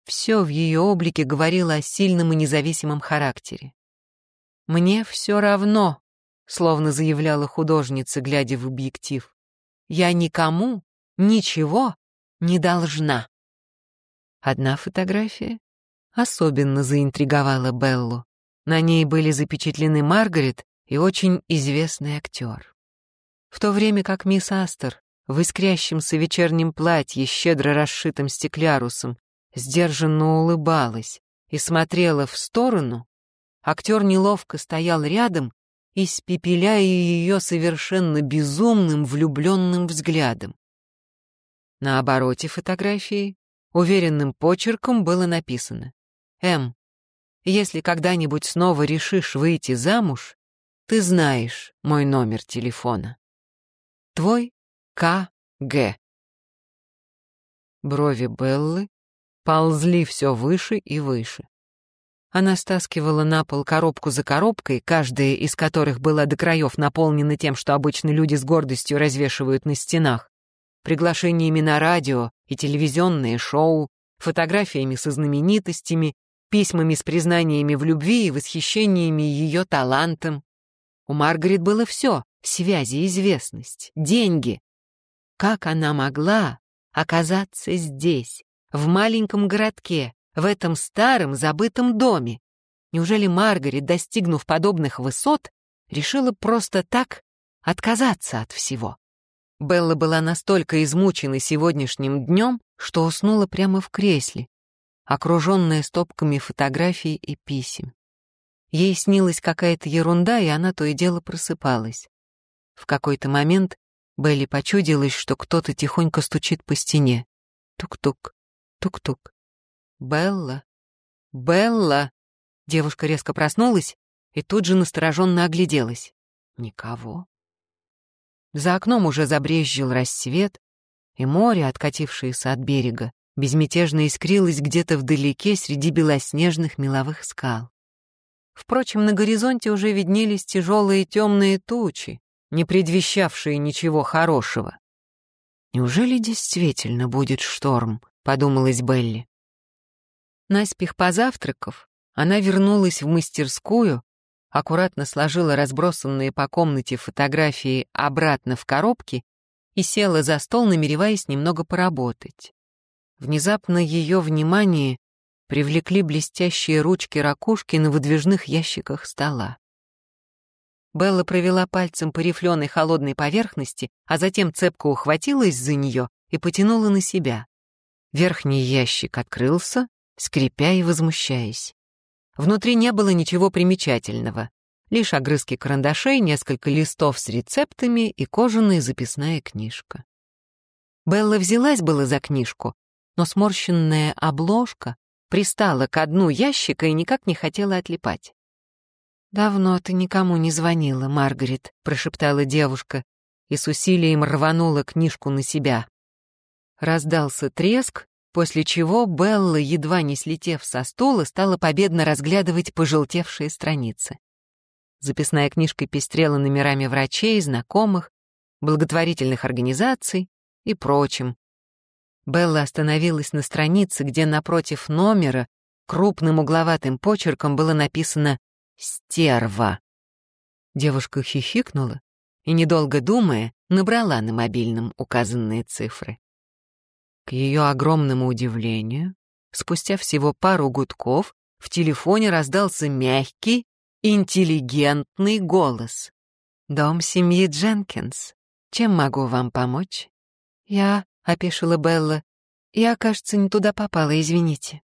все в ее облике говорило о сильном и независимом характере. «Мне все равно», словно заявляла художница, глядя в объектив. «Я никому ничего не должна». Одна фотография особенно заинтриговала Беллу. На ней были запечатлены Маргарет и очень известный актер. В то время как мисс Астер в искрящемся вечернем платье, щедро расшитым стеклярусом, сдержанно улыбалась и смотрела в сторону, актер неловко стоял рядом испепеляя ее совершенно безумным влюбленным взглядом. На обороте фотографии уверенным почерком было написано «М, если когда-нибудь снова решишь выйти замуж, ты знаешь мой номер телефона». Твой К. Г. Брови Беллы ползли все выше и выше. Она стаскивала на пол коробку за коробкой, каждая из которых была до краев наполнена тем, что обычно люди с гордостью развешивают на стенах. Приглашениями на радио и телевизионные шоу, фотографиями со знаменитостями, письмами с признаниями в любви и восхищениями ее талантом. У Маргарет было все — связи, известность, деньги. Как она могла оказаться здесь, в маленьком городке, в этом старом забытом доме. Неужели Маргарет, достигнув подобных высот, решила просто так отказаться от всего? Белла была настолько измучена сегодняшним днем, что уснула прямо в кресле, окруженная стопками фотографий и писем. Ей снилась какая-то ерунда, и она то и дело просыпалась. В какой-то момент Белли почудилась, что кто-то тихонько стучит по стене. Тук-тук, тук-тук. «Белла! Белла!» Девушка резко проснулась и тут же настороженно огляделась. Никого. За окном уже забрезжил рассвет, и море, откатившееся от берега, безмятежно искрилось где-то вдалеке среди белоснежных меловых скал. Впрочем, на горизонте уже виднелись тяжелые темные тучи, не предвещавшие ничего хорошего. «Неужели действительно будет шторм?» — подумалась Белли. Наспех позавтракав, она вернулась в мастерскую, аккуратно сложила разбросанные по комнате фотографии обратно в коробки и села за стол, намереваясь немного поработать. Внезапно ее внимание привлекли блестящие ручки ракушки на выдвижных ящиках стола. Белла провела пальцем по рифленой холодной поверхности, а затем цепко ухватилась за нее и потянула на себя. Верхний ящик открылся, скрипя и возмущаясь. Внутри не было ничего примечательного, лишь огрызки карандашей, несколько листов с рецептами и кожаная записная книжка. Белла взялась было за книжку, но сморщенная обложка пристала к дну ящика и никак не хотела отлипать. «Давно ты никому не звонила, Маргарет», — прошептала девушка и с усилием рванула книжку на себя. Раздался треск, после чего Белла, едва не слетев со стула, стала победно разглядывать пожелтевшие страницы. Записная книжка пестрела номерами врачей, знакомых, благотворительных организаций и прочим. Белла остановилась на странице, где напротив номера крупным угловатым почерком было написано «Стерва». Девушка хихикнула и, недолго думая, набрала на мобильном указанные цифры. К ее огромному удивлению, спустя всего пару гудков в телефоне раздался мягкий, интеллигентный голос. «Дом семьи Дженкинс. Чем могу вам помочь?» «Я», — опешила Белла, — «я, кажется, не туда попала, извините».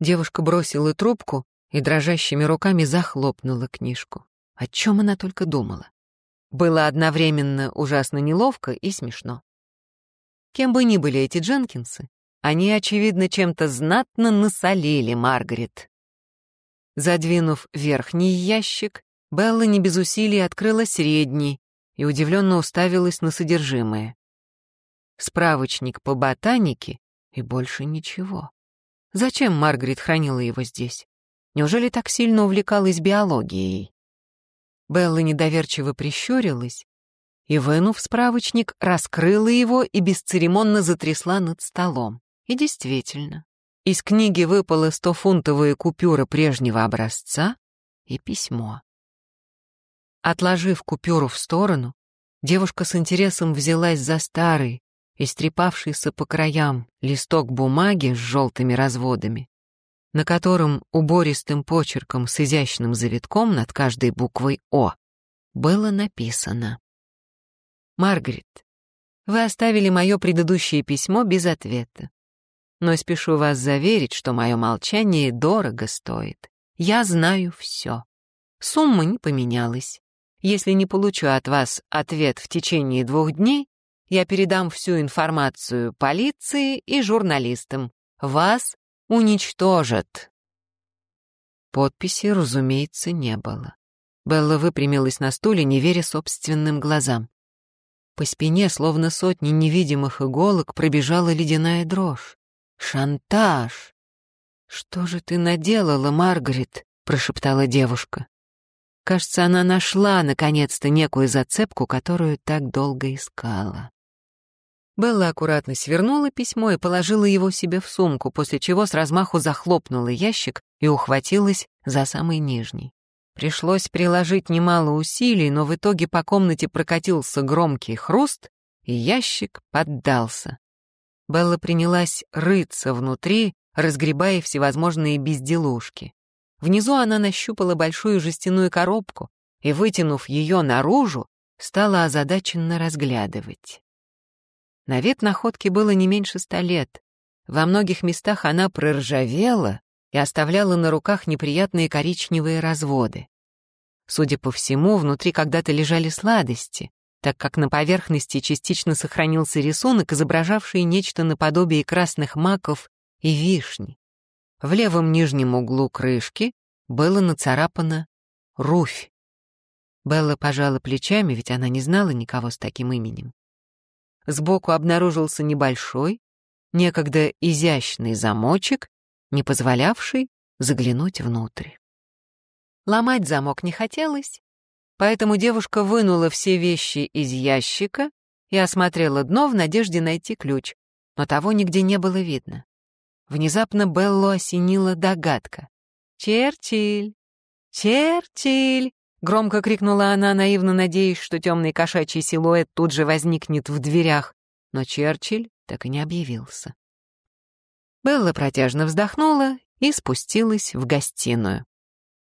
Девушка бросила трубку и дрожащими руками захлопнула книжку. О чем она только думала. Было одновременно ужасно неловко и смешно. Кем бы ни были эти Дженкинсы, они, очевидно, чем-то знатно насолили Маргарет. Задвинув верхний ящик, Белла не без усилий открыла средний и удивленно уставилась на содержимое. Справочник по ботанике и больше ничего. Зачем Маргарет хранила его здесь? Неужели так сильно увлекалась биологией? Белла недоверчиво прищурилась и, вынув справочник, раскрыла его и бесцеремонно затрясла над столом. И действительно, из книги выпала стофунтовая купюра прежнего образца и письмо. Отложив купюру в сторону, девушка с интересом взялась за старый, истрепавшийся по краям листок бумаги с желтыми разводами, на котором убористым почерком с изящным завитком над каждой буквой «О» было написано Маргарет, вы оставили мое предыдущее письмо без ответа. Но спешу вас заверить, что мое молчание дорого стоит. Я знаю все. Сумма не поменялась. Если не получу от вас ответ в течение двух дней, я передам всю информацию полиции и журналистам. Вас уничтожат. Подписи, разумеется, не было. Белла выпрямилась на стуле, не веря собственным глазам. По спине, словно сотни невидимых иголок, пробежала ледяная дрожь. «Шантаж!» «Что же ты наделала, Маргарет?» — прошептала девушка. Кажется, она нашла, наконец-то, некую зацепку, которую так долго искала. Белла аккуратно свернула письмо и положила его себе в сумку, после чего с размаху захлопнула ящик и ухватилась за самый нижний. Пришлось приложить немало усилий, но в итоге по комнате прокатился громкий хруст, и ящик поддался. Белла принялась рыться внутри, разгребая всевозможные безделушки. Внизу она нащупала большую жестяную коробку и, вытянув ее наружу, стала озадаченно разглядывать. На вид находки было не меньше ста лет. Во многих местах она проржавела и оставляла на руках неприятные коричневые разводы. Судя по всему, внутри когда-то лежали сладости, так как на поверхности частично сохранился рисунок, изображавший нечто наподобие красных маков и вишни. В левом нижнем углу крышки было нацарапано «Руфь». Белла пожала плечами, ведь она не знала никого с таким именем. Сбоку обнаружился небольшой, некогда изящный замочек, не позволявший заглянуть внутрь. Ломать замок не хотелось, поэтому девушка вынула все вещи из ящика и осмотрела дно в надежде найти ключ, но того нигде не было видно. Внезапно Беллу осенила догадка. «Черчилль! Черчилль!» Громко крикнула она, наивно надеясь, что темный кошачий силуэт тут же возникнет в дверях. Но Черчилль так и не объявился. Белла протяжно вздохнула и спустилась в гостиную.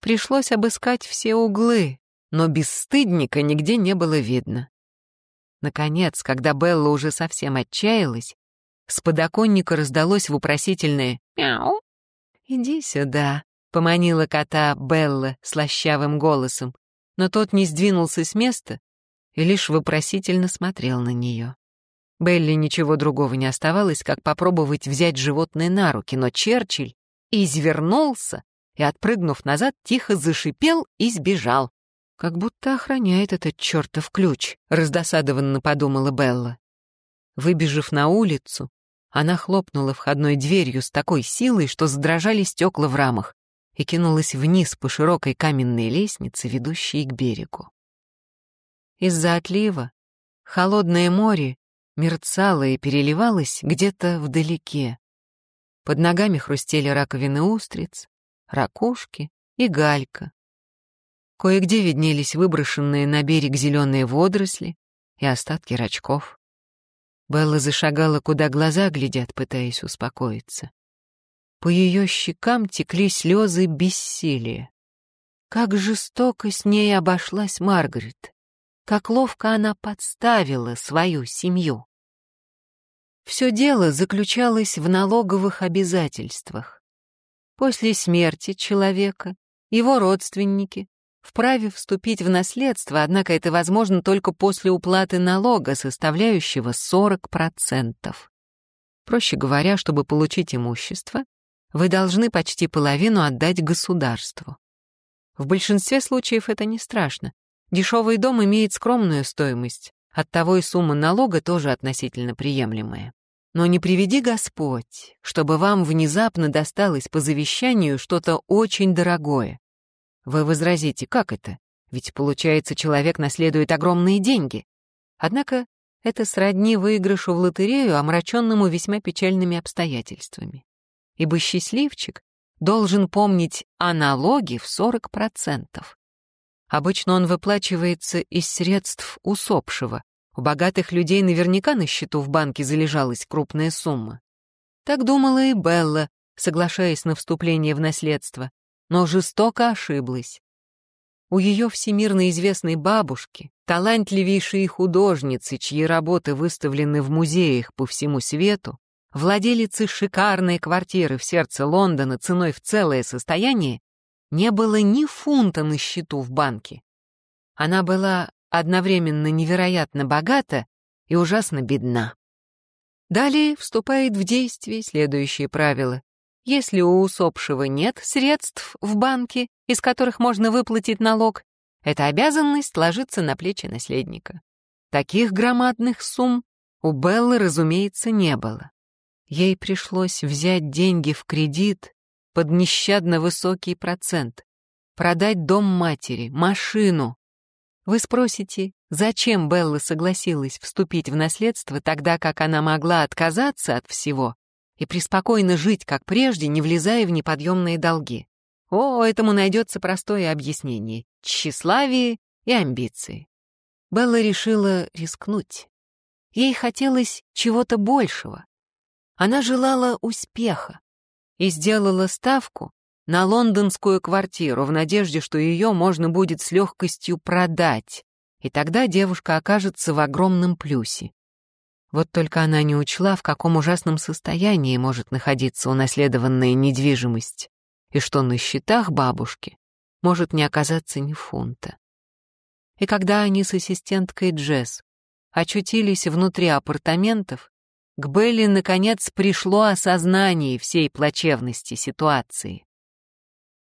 Пришлось обыскать все углы, но бесстыдника нигде не было видно. Наконец, когда Белла уже совсем отчаялась, с подоконника раздалось вопросительное «Мяу». «Иди сюда», — поманила кота Белла слащавым голосом, но тот не сдвинулся с места и лишь вопросительно смотрел на нее. Белли ничего другого не оставалось, как попробовать взять животное на руки, но Черчилль извернулся и, отпрыгнув назад, тихо зашипел и сбежал. «Как будто охраняет этот чертов ключ», — раздосадованно подумала Белла. Выбежав на улицу, она хлопнула входной дверью с такой силой, что задрожали стекла в рамах, и кинулась вниз по широкой каменной лестнице, ведущей к берегу. Из-за отлива холодное море мерцало и переливалось где-то вдалеке. Под ногами хрустели раковины устриц, ракушки и галька. Кое-где виднелись выброшенные на берег зеленые водоросли и остатки рачков. Белла зашагала, куда глаза глядят, пытаясь успокоиться. По ее щекам текли слезы бессилия. Как жестоко с ней обошлась Маргарет. Как ловко она подставила свою семью. Все дело заключалось в налоговых обязательствах. После смерти человека его родственники вправе вступить в наследство, однако это возможно только после уплаты налога, составляющего 40%. Проще говоря, чтобы получить имущество, вы должны почти половину отдать государству. В большинстве случаев это не страшно. Дешевый дом имеет скромную стоимость, оттого и сумма налога тоже относительно приемлемая. Но не приведи Господь, чтобы вам внезапно досталось по завещанию что-то очень дорогое. Вы возразите, как это? Ведь, получается, человек наследует огромные деньги. Однако это сродни выигрышу в лотерею, омраченному весьма печальными обстоятельствами. Ибо счастливчик должен помнить о налоге в 40%. Обычно он выплачивается из средств усопшего. У богатых людей наверняка на счету в банке залежалась крупная сумма. Так думала и Белла, соглашаясь на вступление в наследство но жестоко ошиблась. У ее всемирно известной бабушки, талантливейшей художницы, чьи работы выставлены в музеях по всему свету, владелицы шикарной квартиры в сердце Лондона ценой в целое состояние, не было ни фунта на счету в банке. Она была одновременно невероятно богата и ужасно бедна. Далее вступает в действие следующее правило. Если у усопшего нет средств в банке, из которых можно выплатить налог, эта обязанность ложится на плечи наследника. Таких громадных сумм у Беллы, разумеется, не было. Ей пришлось взять деньги в кредит под нещадно высокий процент, продать дом матери, машину. Вы спросите, зачем Белла согласилась вступить в наследство тогда, как она могла отказаться от всего и преспокойно жить, как прежде, не влезая в неподъемные долги? О, этому найдется простое объяснение — тщеславие и амбиции. Белла решила рискнуть. Ей хотелось чего-то большего. Она желала успеха и сделала ставку на лондонскую квартиру в надежде, что ее можно будет с легкостью продать, и тогда девушка окажется в огромном плюсе. Вот только она не учла, в каком ужасном состоянии может находиться унаследованная недвижимость, и что на счетах бабушки может не оказаться ни фунта. И когда они с ассистенткой Джесс очутились внутри апартаментов, к Белли, наконец, пришло осознание всей плачевности ситуации.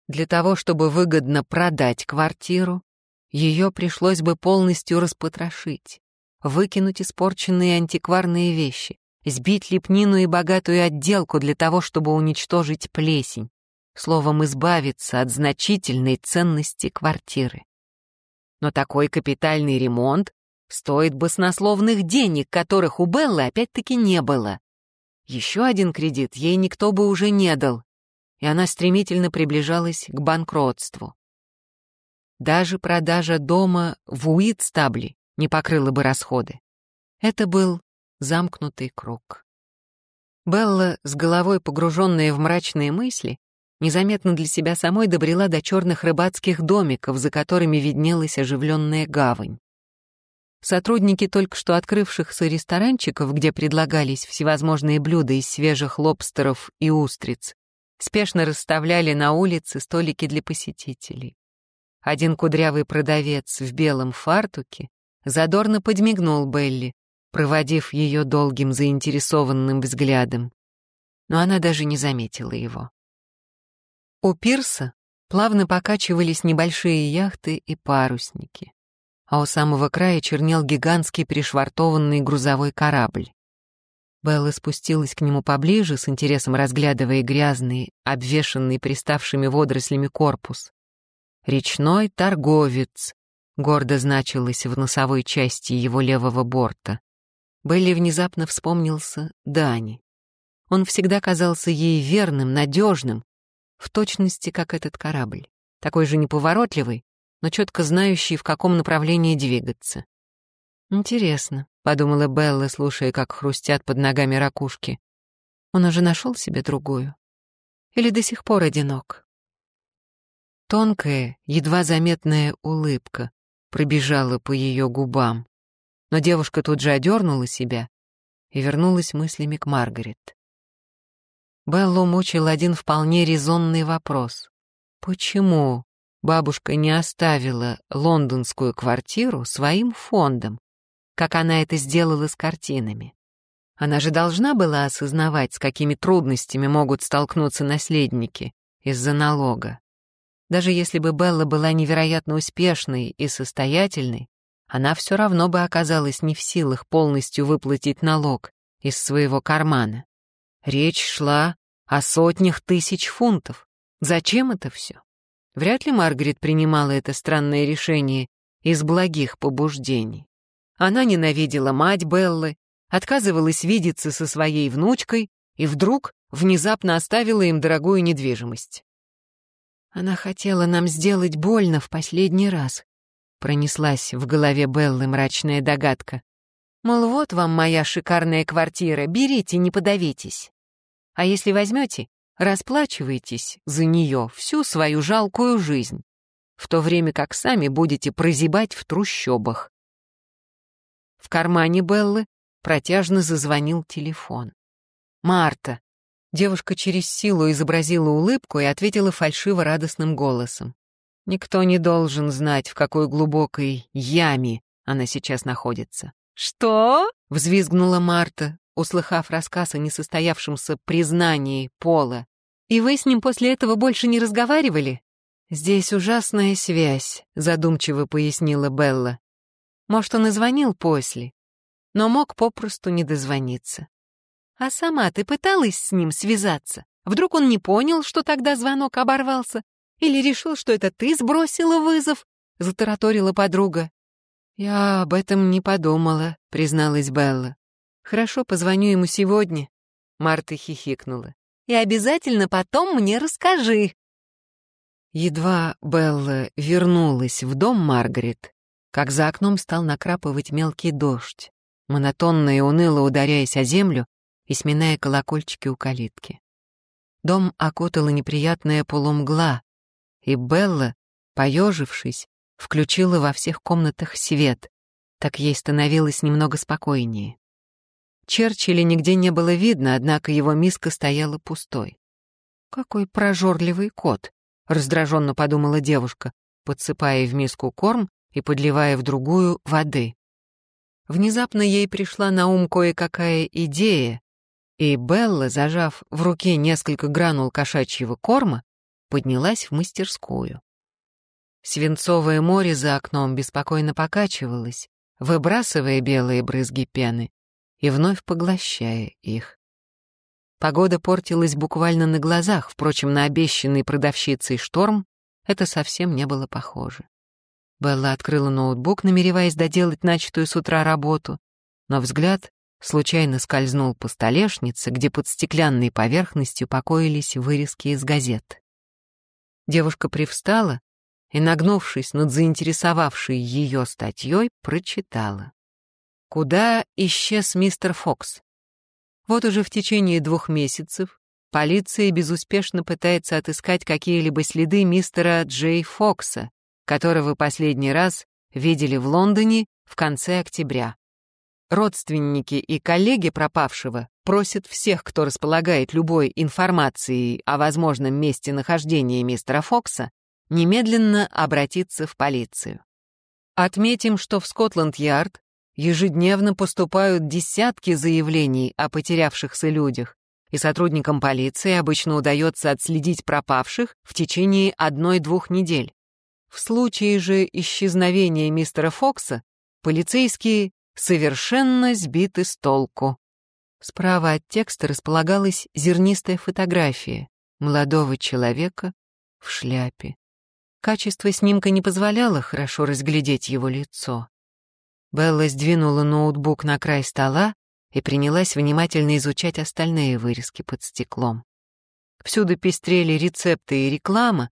Для того, чтобы выгодно продать квартиру, ее пришлось бы полностью распотрошить, выкинуть испорченные антикварные вещи, сбить лепнину и богатую отделку для того, чтобы уничтожить плесень, словом, избавиться от значительной ценности квартиры. Но такой капитальный ремонт стоит баснословных денег, которых у Беллы опять-таки не было. Еще один кредит ей никто бы уже не дал, и она стремительно приближалась к банкротству. Даже продажа дома в Уитстабли не покрыла бы расходы. Это был замкнутый круг. Белла, с головой погруженная в мрачные мысли, незаметно для себя самой добрела до черных рыбацких домиков, за которыми виднелась оживленная гавань. Сотрудники только что открывшихся ресторанчиков, где предлагались всевозможные блюда из свежих лобстеров и устриц, спешно расставляли на улице столики для посетителей. Один кудрявый продавец в белом фартуке задорно подмигнул Белли, проводив ее долгим заинтересованным взглядом. Но она даже не заметила его. У пирса плавно покачивались небольшие яхты и парусники а у самого края чернел гигантский пришвартованный грузовой корабль. Белла спустилась к нему поближе, с интересом разглядывая грязный, обвешанный приставшими водорослями корпус. «Речной торговец», — гордо значилось в носовой части его левого борта. Белли внезапно вспомнился Дани. Он всегда казался ей верным, надежным, в точности, как этот корабль. Такой же неповоротливый, но четко знающий, в каком направлении двигаться. «Интересно», — подумала Белла, слушая, как хрустят под ногами ракушки. «Он уже нашел себе другую? Или до сих пор одинок?» Тонкая, едва заметная улыбка пробежала по ее губам, но девушка тут же одернула себя и вернулась мыслями к Маргарет. Беллу мучил один вполне резонный вопрос. Почему бабушка не оставила лондонскую квартиру своим фондом, как она это сделала с картинами. Она же должна была осознавать, с какими трудностями могут столкнуться наследники из-за налога. Даже если бы Белла была невероятно успешной и состоятельной, она все равно бы оказалась не в силах полностью выплатить налог из своего кармана. Речь шла о сотнях тысяч фунтов. Зачем это все? Вряд ли Маргарет принимала это странное решение из благих побуждений. Она ненавидела мать Беллы, отказывалась видеться со своей внучкой и вдруг внезапно оставила им дорогую недвижимость. «Она хотела нам сделать больно в последний раз», — пронеслась в голове Беллы мрачная догадка. «Мол, вот вам моя шикарная квартира, берите, не подавитесь. А если возьмете, Расплачивайтесь за нее всю свою жалкую жизнь, в то время как сами будете прозябать в трущобах. В кармане Беллы протяжно зазвонил телефон. «Марта!» Девушка через силу изобразила улыбку и ответила фальшиво радостным голосом. «Никто не должен знать, в какой глубокой яме она сейчас находится». «Что?» — взвизгнула Марта, услыхав рассказ о несостоявшемся признании Пола. «И вы с ним после этого больше не разговаривали?» «Здесь ужасная связь», — задумчиво пояснила Белла. Может, он и звонил после, но мог попросту не дозвониться. А сама ты пыталась с ним связаться? Вдруг он не понял, что тогда звонок оборвался? Или решил, что это ты сбросила вызов?» — затараторила подруга. «Я об этом не подумала», — призналась Белла. «Хорошо, позвоню ему сегодня», — Марта хихикнула. «И обязательно потом мне расскажи». Едва Белла вернулась в дом Маргарет, как за окном стал накрапывать мелкий дождь, монотонно и уныло ударяясь о землю и сминая колокольчики у калитки. Дом окутала неприятная полумгла, и Белла, поежившись, включила во всех комнатах свет, так ей становилось немного спокойнее. Черчилля нигде не было видно, однако его миска стояла пустой. «Какой прожорливый кот!» — раздраженно подумала девушка, подсыпая в миску корм и подливая в другую воды. Внезапно ей пришла на ум кое-какая идея, и Белла, зажав в руке несколько гранул кошачьего корма, поднялась в мастерскую. Свинцовое море за окном беспокойно покачивалось, выбрасывая белые брызги пены и вновь поглощая их. Погода портилась буквально на глазах, впрочем, на обещанный продавщицей шторм это совсем не было похоже. Белла открыла ноутбук, намереваясь доделать начатую с утра работу, но взгляд случайно скользнул по столешнице, где под стеклянной поверхностью покоились вырезки из газет. Девушка привстала и, нагнувшись над заинтересовавшей ее статьей, прочитала. Куда исчез мистер Фокс? Вот уже в течение двух месяцев полиция безуспешно пытается отыскать какие-либо следы мистера Джей Фокса, которого последний раз видели в Лондоне в конце октября. Родственники и коллеги пропавшего просят всех, кто располагает любой информацией о возможном месте нахождения мистера Фокса, немедленно обратиться в полицию. Отметим, что в Скотланд-Ярд ежедневно поступают десятки заявлений о потерявшихся людях, и сотрудникам полиции обычно удается отследить пропавших в течение одной-двух недель. В случае же исчезновения мистера Фокса полицейские совершенно сбиты с толку. Справа от текста располагалась зернистая фотография молодого человека в шляпе. Качество снимка не позволяло хорошо разглядеть его лицо. Белла сдвинула ноутбук на край стола и принялась внимательно изучать остальные вырезки под стеклом. Всюду пестрели рецепты и реклама,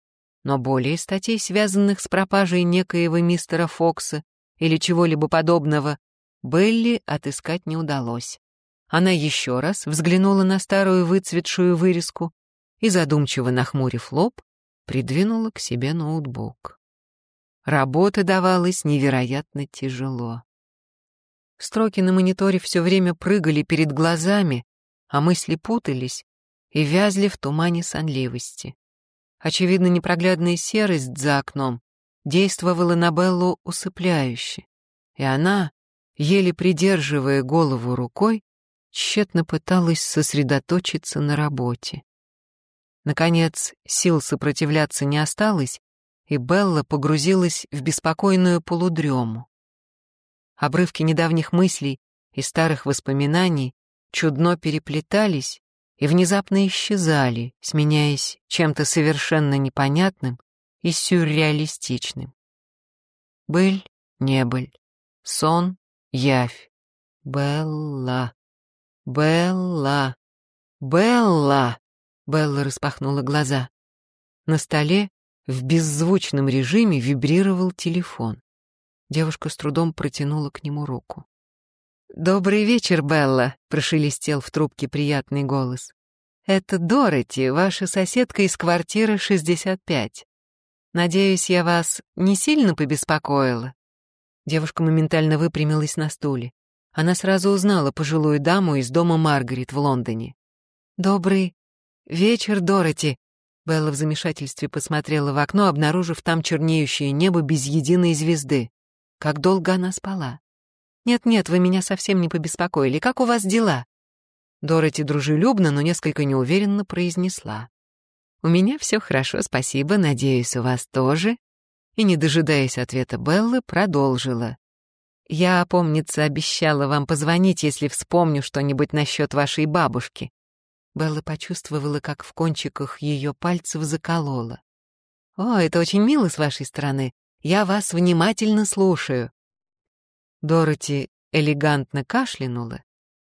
но более статей, связанных с пропажей некоего мистера Фокса или чего-либо подобного, Белли отыскать не удалось. Она еще раз взглянула на старую выцветшую вырезку и, задумчиво нахмурив лоб, придвинула к себе ноутбук. Работа давалась невероятно тяжело. Строки на мониторе все время прыгали перед глазами, а мысли путались и вязли в тумане сонливости. Очевидно, непроглядная серость за окном действовала на Беллу усыпляюще, и она, еле придерживая голову рукой, тщетно пыталась сосредоточиться на работе. Наконец, сил сопротивляться не осталось, и Белла погрузилась в беспокойную полудрему. Обрывки недавних мыслей и старых воспоминаний чудно переплетались и внезапно исчезали, сменяясь чем-то совершенно непонятным и сюрреалистичным. Быль, небыль, сон, явь. Белла, Белла, Белла! Белла распахнула глаза. На столе в беззвучном режиме вибрировал телефон. Девушка с трудом протянула к нему руку. «Добрый вечер, Белла», — прошелестел в трубке приятный голос. «Это Дороти, ваша соседка из квартиры 65. Надеюсь, я вас не сильно побеспокоила?» Девушка моментально выпрямилась на стуле. Она сразу узнала пожилую даму из дома Маргарет в Лондоне. «Добрый вечер, Дороти», Белла в замешательстве посмотрела в окно, обнаружив там чернеющее небо без единой звезды. Как долго она спала? «Нет-нет, вы меня совсем не побеспокоили. Как у вас дела?» Дороти дружелюбно, но несколько неуверенно произнесла. «У меня все хорошо, спасибо, надеюсь, у вас тоже?» И, не дожидаясь ответа Беллы, продолжила. Я, помнится, обещала вам позвонить, если вспомню что-нибудь насчет вашей бабушки». Белла почувствовала, как в кончиках ее пальцев заколола. «О, это очень мило с вашей стороны. Я вас внимательно слушаю». Дороти элегантно кашлянула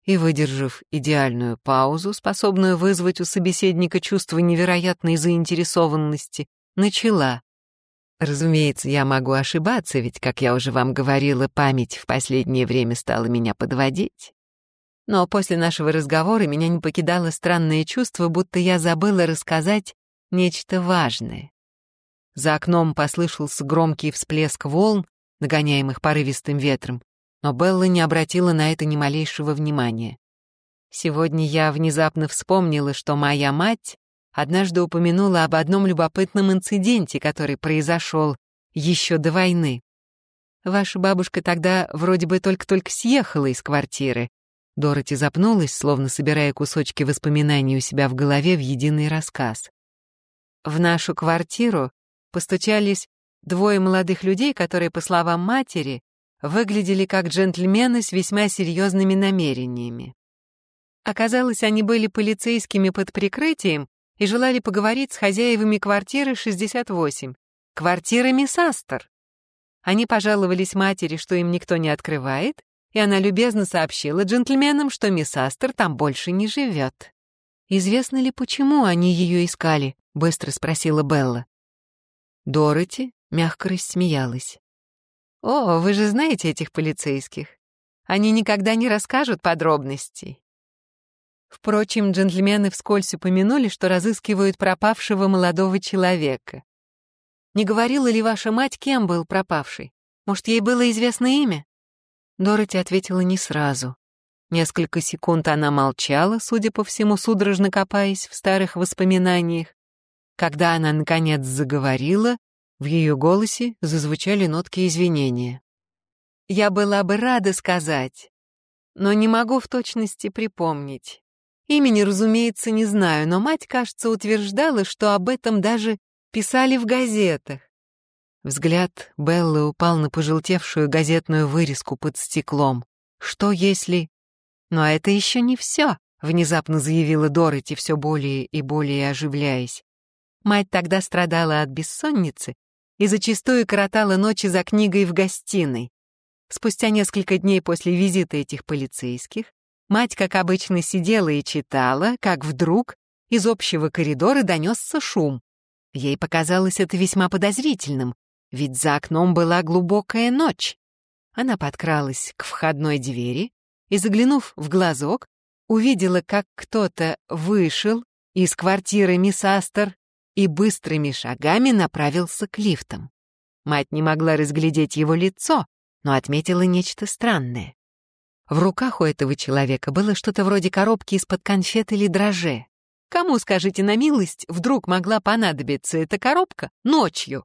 и, выдержав идеальную паузу, способную вызвать у собеседника чувство невероятной заинтересованности, начала. Разумеется, я могу ошибаться, ведь, как я уже вам говорила, память в последнее время стала меня подводить. Но после нашего разговора меня не покидало странное чувство, будто я забыла рассказать нечто важное. За окном послышался громкий всплеск волн, нагоняемых порывистым ветром, но Белла не обратила на это ни малейшего внимания. Сегодня я внезапно вспомнила, что моя мать однажды упомянула об одном любопытном инциденте, который произошел еще до войны. Ваша бабушка тогда вроде бы только-только съехала из квартиры. Дороти запнулась, словно собирая кусочки воспоминаний у себя в голове в единый рассказ. В нашу квартиру постучались двое молодых людей, которые, по словам матери, выглядели как джентльмены с весьма серьезными намерениями. Оказалось, они были полицейскими под прикрытием и желали поговорить с хозяевами квартиры 68, квартиры мисс Астер. Они пожаловались матери, что им никто не открывает, и она любезно сообщила джентльменам, что мисс Астер там больше не живет. «Известно ли, почему они ее искали?» — быстро спросила Белла. Дороти мягко рассмеялась. «О, вы же знаете этих полицейских. Они никогда не расскажут подробностей». Впрочем, джентльмены вскользь упомянули, что разыскивают пропавшего молодого человека. «Не говорила ли ваша мать, кем был пропавший? Может, ей было известно имя?» Дороти ответила не сразу. Несколько секунд она молчала, судя по всему, судорожно копаясь в старых воспоминаниях. Когда она, наконец, заговорила, в ее голосе зазвучали нотки извинения. «Я была бы рада сказать, но не могу в точности припомнить. Имени, разумеется, не знаю, но мать, кажется, утверждала, что об этом даже писали в газетах. Взгляд Беллы упал на пожелтевшую газетную вырезку под стеклом. Что если... Но это еще не все, внезапно заявила Дороти, все более и более оживляясь. Мать тогда страдала от бессонницы и зачастую коротала ночи за книгой в гостиной. Спустя несколько дней после визита этих полицейских мать, как обычно, сидела и читала, как вдруг из общего коридора донесся шум. Ей показалось это весьма подозрительным, ведь за окном была глубокая ночь. Она подкралась к входной двери и, заглянув в глазок, увидела, как кто-то вышел из квартиры мисс Астер и быстрыми шагами направился к лифтам. Мать не могла разглядеть его лицо, но отметила нечто странное. В руках у этого человека было что-то вроде коробки из-под конфет или дрожжей. Кому, скажите на милость, вдруг могла понадобиться эта коробка ночью?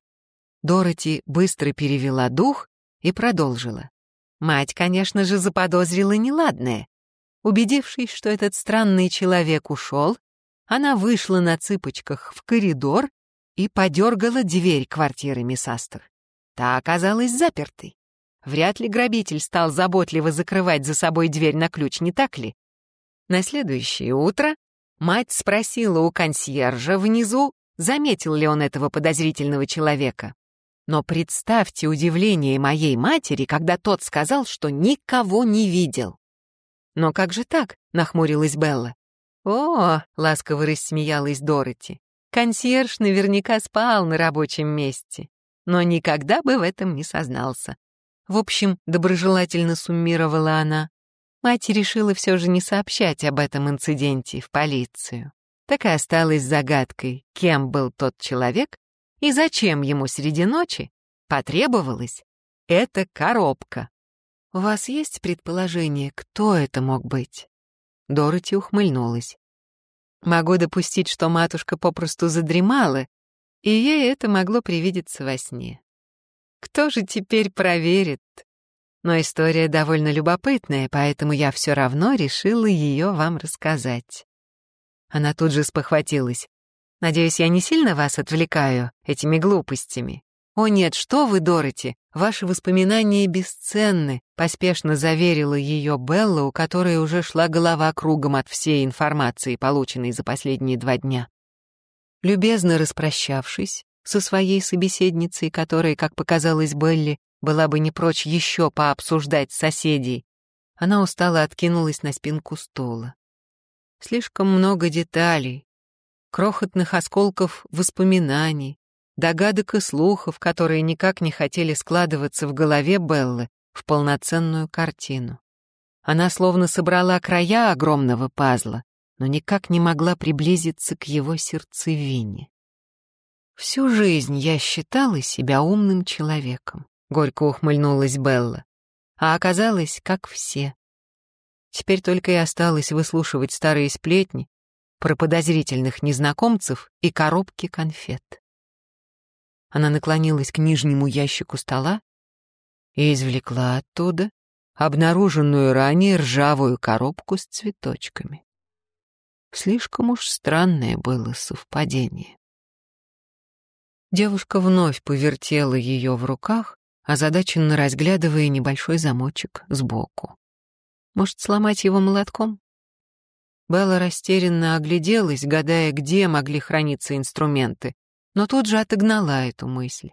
Дороти быстро перевела дух и продолжила. Мать, конечно же, заподозрила неладное. Убедившись, что этот странный человек ушел, она вышла на цыпочках в коридор и подергала дверь квартиры мисс Астер. Та оказалась запертой. Вряд ли грабитель стал заботливо закрывать за собой дверь на ключ, не так ли? На следующее утро мать спросила у консьержа внизу, заметил ли он этого подозрительного человека. Но представьте удивление моей матери, когда тот сказал, что никого не видел. «Но как же так?» — нахмурилась Белла. «О!» — ласково рассмеялась Дороти. «Консьерж наверняка спал на рабочем месте, но никогда бы в этом не сознался». В общем, доброжелательно суммировала она. Мать решила все же не сообщать об этом инциденте в полицию. Так и осталась загадкой, кем был тот человек и зачем ему среди ночи потребовалась эта коробка. «У вас есть предположение, кто это мог быть?» Дороти ухмыльнулась. Могу допустить, что матушка попросту задремала, и ей это могло привидеться во сне. Кто же теперь проверит? Но история довольно любопытная, поэтому я все равно решила ее вам рассказать. Она тут же спохватилась. Надеюсь, я не сильно вас отвлекаю этими глупостями. «О нет, что вы, Дороти, ваши воспоминания бесценны», поспешно заверила ее Белла, у которой уже шла голова кругом от всей информации, полученной за последние два дня. Любезно распрощавшись со своей собеседницей, которая, как показалось Белли, была бы не прочь еще пообсуждать соседей, она устало откинулась на спинку стула. Слишком много деталей, крохотных осколков воспоминаний, догадок и слухов, которые никак не хотели складываться в голове Беллы в полноценную картину. Она словно собрала края огромного пазла, но никак не могла приблизиться к его сердцевине. «Всю жизнь я считала себя умным человеком», — горько ухмыльнулась Белла, а оказалось, как все. Теперь только и осталось выслушивать старые сплетни про подозрительных незнакомцев и коробки конфет. Она наклонилась к нижнему ящику стола и извлекла оттуда обнаруженную ранее ржавую коробку с цветочками. Слишком уж странное было совпадение. Девушка вновь повертела ее в руках, озадаченно разглядывая небольшой замочек сбоку. Может, сломать его молотком? Белла растерянно огляделась, гадая, где могли храниться инструменты, но тут же отогнала эту мысль.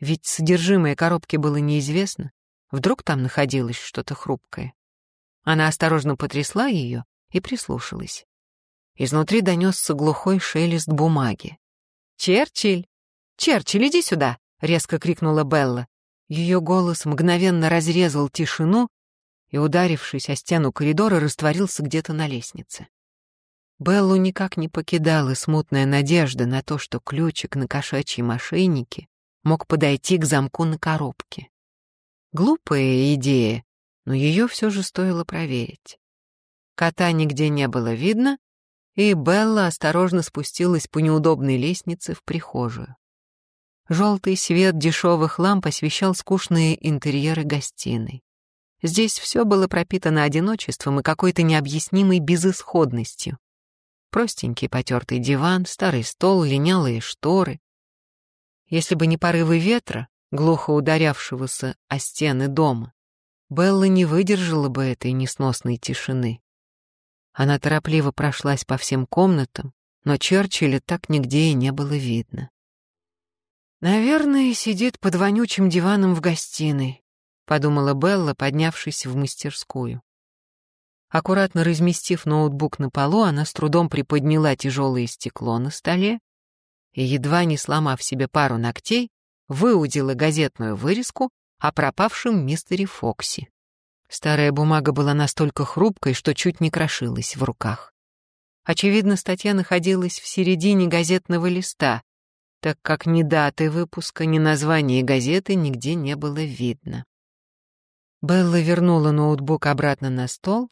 Ведь содержимое коробки было неизвестно. Вдруг там находилось что-то хрупкое. Она осторожно потрясла ее и прислушалась. Изнутри донесся глухой шелест бумаги. «Черчилль! Черчилль, иди сюда!» — резко крикнула Белла. Ее голос мгновенно разрезал тишину и, ударившись о стену коридора, растворился где-то на лестнице. Беллу никак не покидала смутная надежда на то, что ключик на кошачьей мошеннике мог подойти к замку на коробке. Глупая идея, но ее все же стоило проверить. Кота нигде не было видно, и Белла осторожно спустилась по неудобной лестнице в прихожую. Желтый свет дешевых ламп освещал скучные интерьеры гостиной. Здесь все было пропитано одиночеством и какой-то необъяснимой безысходностью. Простенький потертый диван, старый стол, линялые шторы. Если бы не порывы ветра, глухо ударявшегося о стены дома, Белла не выдержала бы этой несносной тишины. Она торопливо прошлась по всем комнатам, но Черчилля так нигде и не было видно. «Наверное, сидит под вонючим диваном в гостиной», — подумала Белла, поднявшись в мастерскую. Аккуратно разместив ноутбук на полу, она с трудом приподняла тяжелое стекло на столе и, едва не сломав себе пару ногтей, выудила газетную вырезку о пропавшем мистере Фокси. Старая бумага была настолько хрупкой, что чуть не крошилась в руках. Очевидно, статья находилась в середине газетного листа, так как ни даты выпуска, ни названия газеты нигде не было видно. Белла вернула ноутбук обратно на стол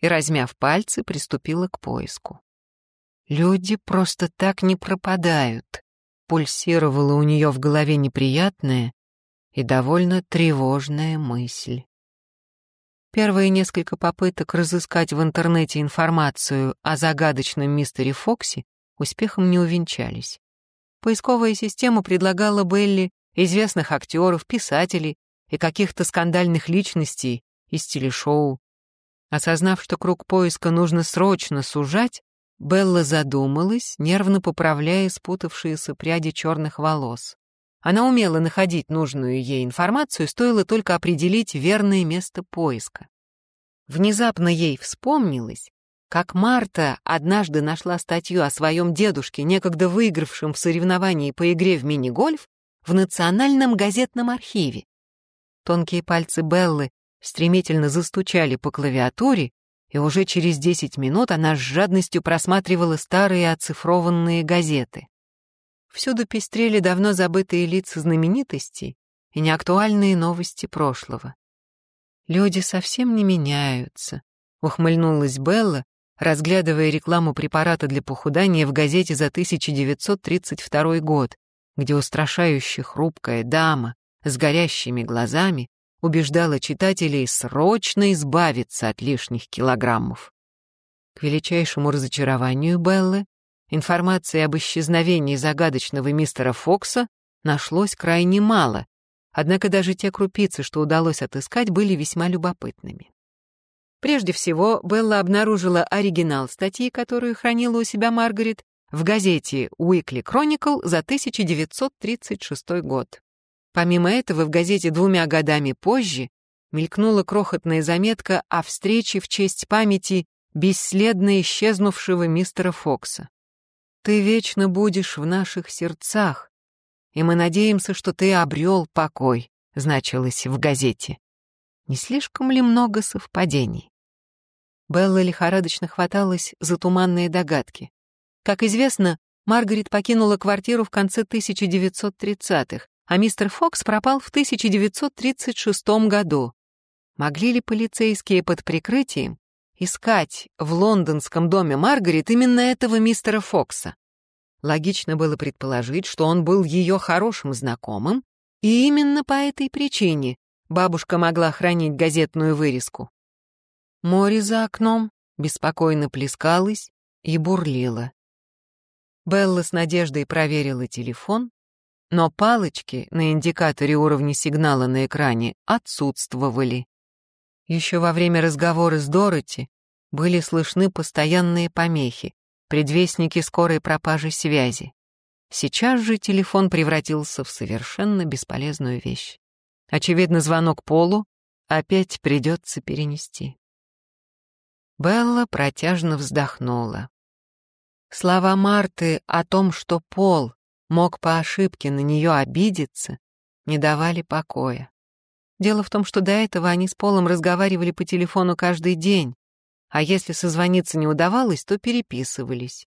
и, размяв пальцы, приступила к поиску. «Люди просто так не пропадают», — пульсировала у нее в голове неприятная и довольно тревожная мысль. Первые несколько попыток разыскать в интернете информацию о загадочном мистере Фокси успехом не увенчались. Поисковая система предлагала Белли известных актеров, писателей и каких-то скандальных личностей из телешоу, Осознав, что круг поиска нужно срочно сужать, Белла задумалась, нервно поправляя спутавшиеся пряди черных волос. Она умела находить нужную ей информацию, стоило только определить верное место поиска. Внезапно ей вспомнилось, как Марта однажды нашла статью о своем дедушке, некогда выигравшем в соревновании по игре в мини-гольф, в Национальном газетном архиве. Тонкие пальцы Беллы стремительно застучали по клавиатуре, и уже через 10 минут она с жадностью просматривала старые оцифрованные газеты. Всюду пестрели давно забытые лица знаменитостей и неактуальные новости прошлого. «Люди совсем не меняются», — ухмыльнулась Белла, разглядывая рекламу препарата для похудания в газете за 1932 год, где устрашающе хрупкая дама с горящими глазами убеждала читателей срочно избавиться от лишних килограммов. К величайшему разочарованию Беллы информация об исчезновении загадочного мистера Фокса нашлось крайне мало, однако даже те крупицы, что удалось отыскать, были весьма любопытными. Прежде всего, Белла обнаружила оригинал статьи, которую хранила у себя Маргарет, в газете Weekly Chronicle за 1936 год. Помимо этого, в газете двумя годами позже мелькнула крохотная заметка о встрече в честь памяти бесследно исчезнувшего мистера Фокса. «Ты вечно будешь в наших сердцах, и мы надеемся, что ты обрел покой», значилось в газете. Не слишком ли много совпадений? Белла лихорадочно хваталась за туманные догадки. Как известно, Маргарет покинула квартиру в конце 1930-х, а мистер Фокс пропал в 1936 году. Могли ли полицейские под прикрытием искать в лондонском доме Маргарет именно этого мистера Фокса? Логично было предположить, что он был ее хорошим знакомым, и именно по этой причине бабушка могла хранить газетную вырезку. Море за окном беспокойно плескалось и бурлило. Белла с надеждой проверила телефон, но палочки на индикаторе уровня сигнала на экране отсутствовали. Еще во время разговора с Дороти были слышны постоянные помехи, предвестники скорой пропажи связи. Сейчас же телефон превратился в совершенно бесполезную вещь. Очевидно, звонок Полу опять придется перенести. Белла протяжно вздохнула. Слова Марты о том, что Пол мог по ошибке на нее обидеться, не давали покоя. Дело в том, что до этого они с Полом разговаривали по телефону каждый день, а если созвониться не удавалось, то переписывались.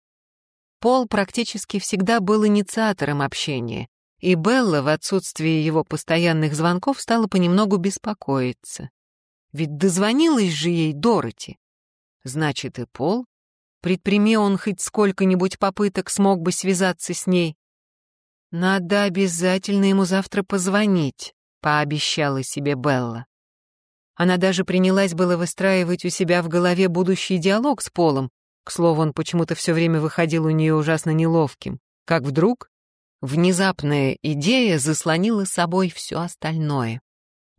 Пол практически всегда был инициатором общения, и Белла в отсутствие его постоянных звонков стала понемногу беспокоиться. Ведь дозвонилась же ей Дороти. Значит, и Пол Предприми он хоть сколько-нибудь попыток, смог бы связаться с ней. «Надо обязательно ему завтра позвонить», — пообещала себе Белла. Она даже принялась было выстраивать у себя в голове будущий диалог с Полом. К слову, он почему-то все время выходил у нее ужасно неловким. Как вдруг внезапная идея заслонила собой все остальное.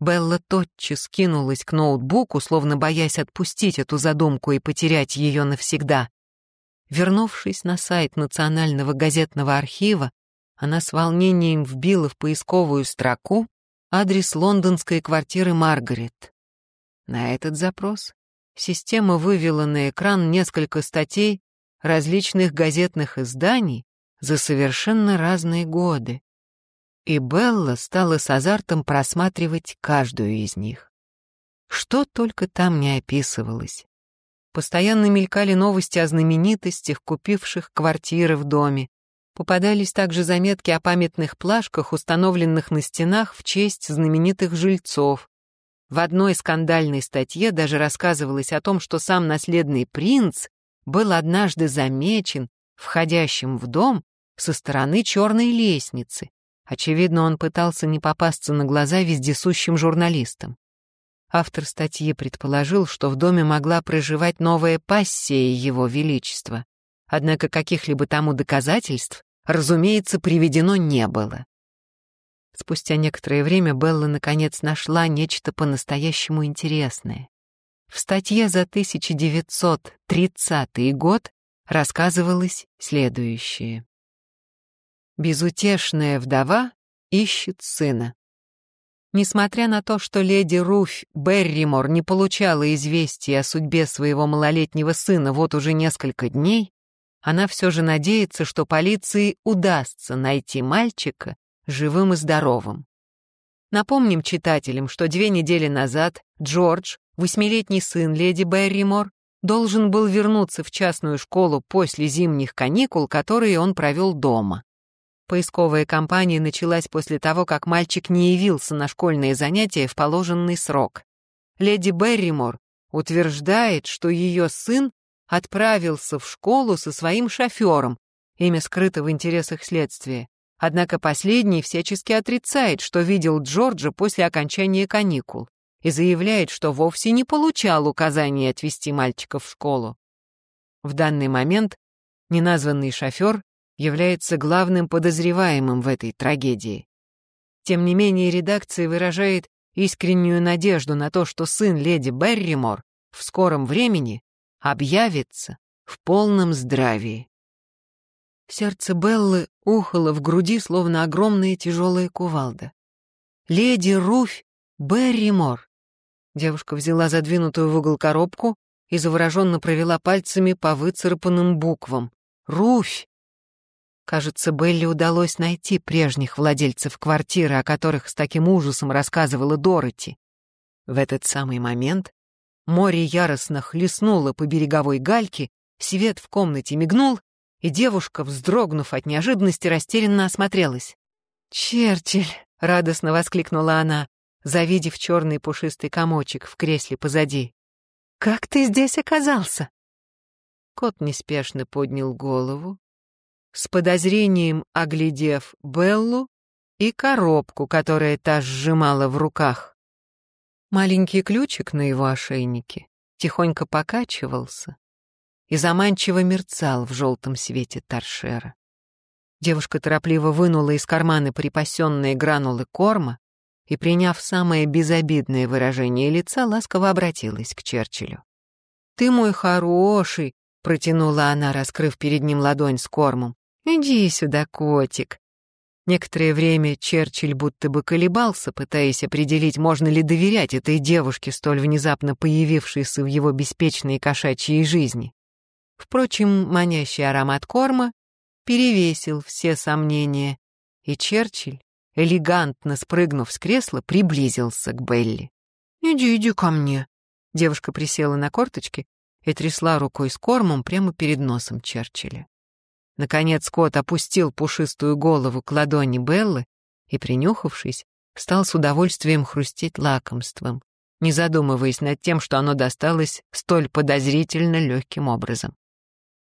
Белла тотчас кинулась к ноутбуку, словно боясь отпустить эту задумку и потерять ее навсегда. Вернувшись на сайт Национального газетного архива, она с волнением вбила в поисковую строку адрес лондонской квартиры Маргарет. На этот запрос система вывела на экран несколько статей различных газетных изданий за совершенно разные годы и Белла стала с азартом просматривать каждую из них. Что только там не описывалось. Постоянно мелькали новости о знаменитостях, купивших квартиры в доме. Попадались также заметки о памятных плашках, установленных на стенах в честь знаменитых жильцов. В одной скандальной статье даже рассказывалось о том, что сам наследный принц был однажды замечен входящим в дом со стороны черной лестницы, Очевидно, он пытался не попасться на глаза вездесущим журналистам. Автор статьи предположил, что в доме могла проживать новая пассия Его Величества. Однако каких-либо тому доказательств, разумеется, приведено не было. Спустя некоторое время Белла наконец нашла нечто по-настоящему интересное. В статье за 1930 год рассказывалось следующее. Безутешная вдова ищет сына. Несмотря на то, что леди Руфь Берримор не получала известия о судьбе своего малолетнего сына вот уже несколько дней, она все же надеется, что полиции удастся найти мальчика живым и здоровым. Напомним читателям, что две недели назад Джордж, восьмилетний сын леди Берримор, должен был вернуться в частную школу после зимних каникул, которые он провел дома. Поисковая кампания началась после того, как мальчик не явился на школьные занятия в положенный срок. Леди Берримор утверждает, что ее сын отправился в школу со своим шофером, имя скрыто в интересах следствия. Однако последний всячески отрицает, что видел Джорджа после окончания каникул и заявляет, что вовсе не получал указаний отвезти мальчика в школу. В данный момент неназванный шофер является главным подозреваемым в этой трагедии. Тем не менее, редакция выражает искреннюю надежду на то, что сын леди Берримор в скором времени объявится в полном здравии. Сердце Беллы ухало в груди, словно огромная тяжелая кувалда. «Леди Руфь Берримор!» Девушка взяла задвинутую в угол коробку и завороженно провела пальцами по выцарапанным буквам. «Руфь!» Кажется, Белли удалось найти прежних владельцев квартиры, о которых с таким ужасом рассказывала Дороти. В этот самый момент море яростно хлестнуло по береговой гальке, свет в комнате мигнул, и девушка, вздрогнув от неожиданности, растерянно осмотрелась. «Черчилль!» — радостно воскликнула она, завидев черный пушистый комочек в кресле позади. «Как ты здесь оказался?» Кот неспешно поднял голову, с подозрением оглядев Беллу и коробку, которая та сжимала в руках. Маленький ключик на его ошейнике тихонько покачивался и заманчиво мерцал в желтом свете торшера. Девушка торопливо вынула из кармана припасенные гранулы корма и, приняв самое безобидное выражение лица, ласково обратилась к Черчиллю. «Ты мой хороший!» — протянула она, раскрыв перед ним ладонь с кормом. «Иди сюда, котик». Некоторое время Черчилль будто бы колебался, пытаясь определить, можно ли доверять этой девушке, столь внезапно появившейся в его беспечной кошачьей жизни. Впрочем, манящий аромат корма перевесил все сомнения, и Черчилль, элегантно спрыгнув с кресла, приблизился к Белли. «Иди, иди ко мне». Девушка присела на корточки и трясла рукой с кормом прямо перед носом Черчилля. Наконец кот опустил пушистую голову к ладони Беллы и, принюхавшись, стал с удовольствием хрустеть лакомством, не задумываясь над тем, что оно досталось столь подозрительно легким образом.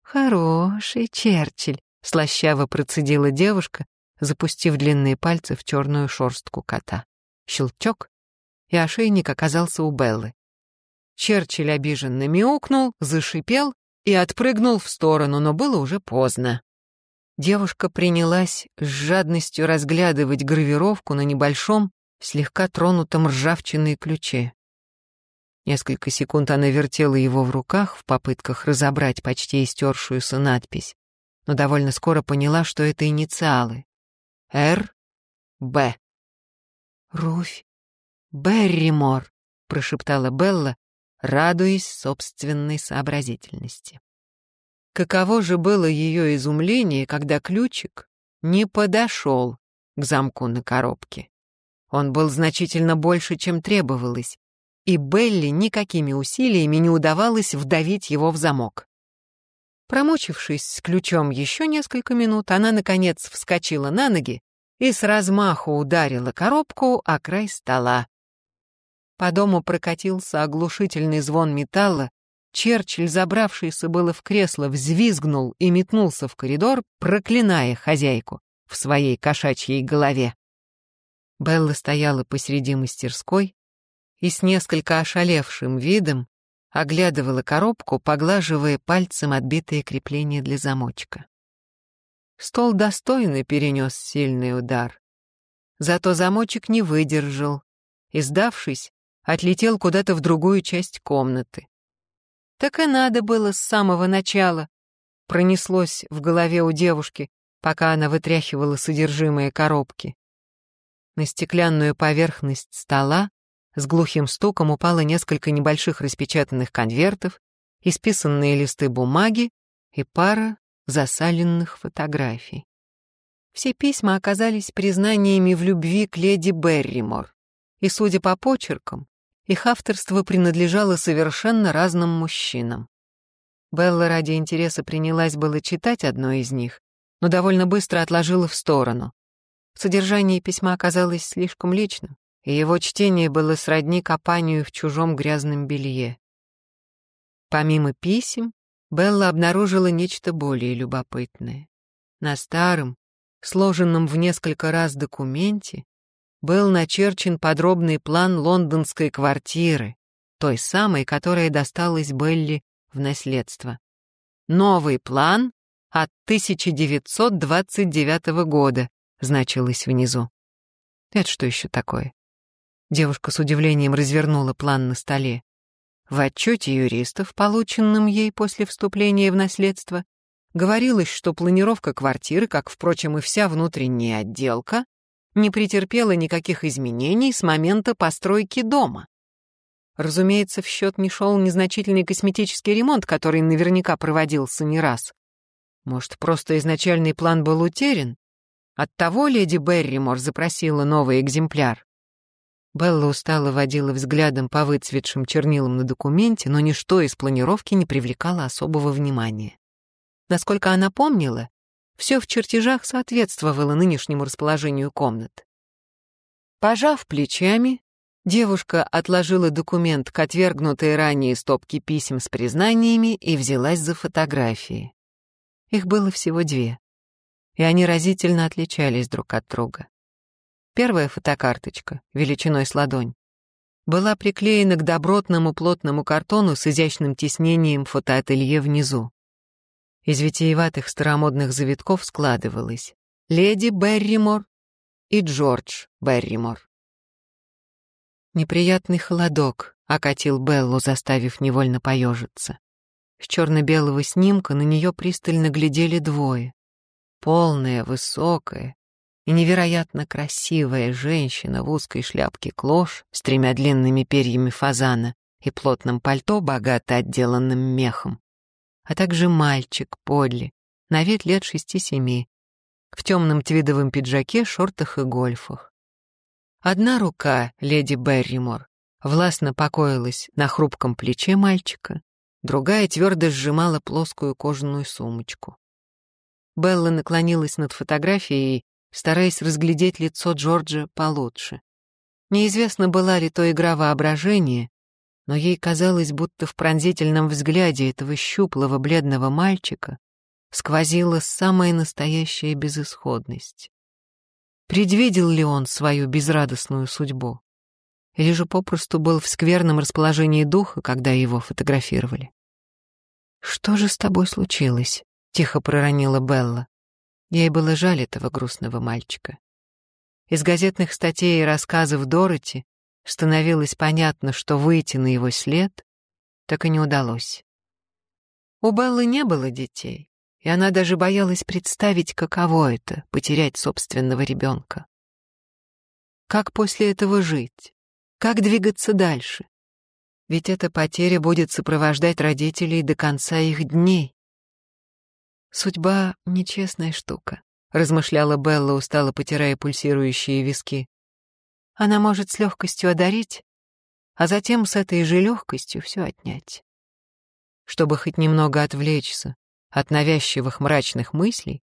«Хороший Черчилль», — слащаво процедила девушка, запустив длинные пальцы в черную шорстку кота. Щелчок, и ошейник оказался у Беллы. Черчилль обиженно мяукнул, зашипел и отпрыгнул в сторону, но было уже поздно. Девушка принялась с жадностью разглядывать гравировку на небольшом, слегка тронутом ржавчиной ключе. Несколько секунд она вертела его в руках в попытках разобрать почти истершуюся надпись, но довольно скоро поняла, что это инициалы. «Р. Б». «Руфь Берримор», — прошептала Белла, радуясь собственной сообразительности. Каково же было ее изумление, когда ключик не подошел к замку на коробке. Он был значительно больше, чем требовалось, и Белли никакими усилиями не удавалось вдавить его в замок. Промучившись с ключом еще несколько минут, она, наконец, вскочила на ноги и с размаху ударила коробку о край стола. По дому прокатился оглушительный звон металла, Черчилль, забравшийся было в кресло, взвизгнул и метнулся в коридор, проклиная хозяйку в своей кошачьей голове. Белла стояла посреди мастерской и с несколько ошалевшим видом оглядывала коробку, поглаживая пальцем отбитые крепления для замочка. Стол достойно перенес сильный удар. Зато замочек не выдержал и, сдавшись, отлетел куда-то в другую часть комнаты. Так и надо было с самого начала. Пронеслось в голове у девушки, пока она вытряхивала содержимое коробки. На стеклянную поверхность стола с глухим стуком упало несколько небольших распечатанных конвертов, исписанные листы бумаги и пара засаленных фотографий. Все письма оказались признаниями в любви к леди Берримор, и, судя по почеркам, их авторство принадлежало совершенно разным мужчинам. Белла ради интереса принялась было читать одно из них, но довольно быстро отложила в сторону. Содержание письма оказалось слишком личным, и его чтение было сродни копанию в чужом грязном белье. Помимо писем, Белла обнаружила нечто более любопытное. На старом, сложенном в несколько раз документе, был начерчен подробный план лондонской квартиры, той самой, которая досталась Белли в наследство. Новый план от 1929 года, значилось внизу. Это что еще такое? Девушка с удивлением развернула план на столе. В отчете юристов, полученном ей после вступления в наследство, говорилось, что планировка квартиры, как, впрочем, и вся внутренняя отделка, не претерпела никаких изменений с момента постройки дома. Разумеется, в счет не шел незначительный косметический ремонт, который наверняка проводился не раз. Может, просто изначальный план был утерян? Оттого леди Берримор запросила новый экземпляр. Белла устало водила взглядом по выцветшим чернилам на документе, но ничто из планировки не привлекало особого внимания. Насколько она помнила, все в чертежах соответствовало нынешнему расположению комнат. Пожав плечами, девушка отложила документ к отвергнутой ранее стопке писем с признаниями и взялась за фотографии. Их было всего две, и они разительно отличались друг от друга. Первая фотокарточка, величиной с ладонь, была приклеена к добротному плотному картону с изящным тиснением фотоателье внизу. Из витиеватых старомодных завитков складывалось «Леди Берримор» и «Джордж Берримор». Неприятный холодок окатил Беллу, заставив невольно поежиться. С черно-белого снимка на нее пристально глядели двое. Полная, высокая, и невероятно красивая женщина в узкой шляпке клош с тремя длинными перьями фазана и плотным пальто, богато отделанным мехом, а также мальчик Подли, на вид лет шести-семи, в темном твидовом пиджаке, шортах и гольфах. Одна рука леди Берримор властно покоилась на хрупком плече мальчика, другая твердо сжимала плоскую кожаную сумочку. Белла наклонилась над фотографией стараясь разглядеть лицо Джорджа получше. Неизвестно, была ли то игра воображения, но ей казалось, будто в пронзительном взгляде этого щуплого бледного мальчика сквозила самая настоящая безысходность. Предвидел ли он свою безрадостную судьбу? Или же попросту был в скверном расположении духа, когда его фотографировали? «Что же с тобой случилось?» — тихо проронила Белла. Ей было жаль этого грустного мальчика. Из газетных статей и рассказов Дороти становилось понятно, что выйти на его след так и не удалось. У Беллы не было детей, и она даже боялась представить, каково это — потерять собственного ребенка. Как после этого жить? Как двигаться дальше? Ведь эта потеря будет сопровождать родителей до конца их дней. «Судьба — нечестная штука», — размышляла Белла, устало потирая пульсирующие виски. «Она может с легкостью одарить, а затем с этой же легкостью все отнять». Чтобы хоть немного отвлечься от навязчивых мрачных мыслей,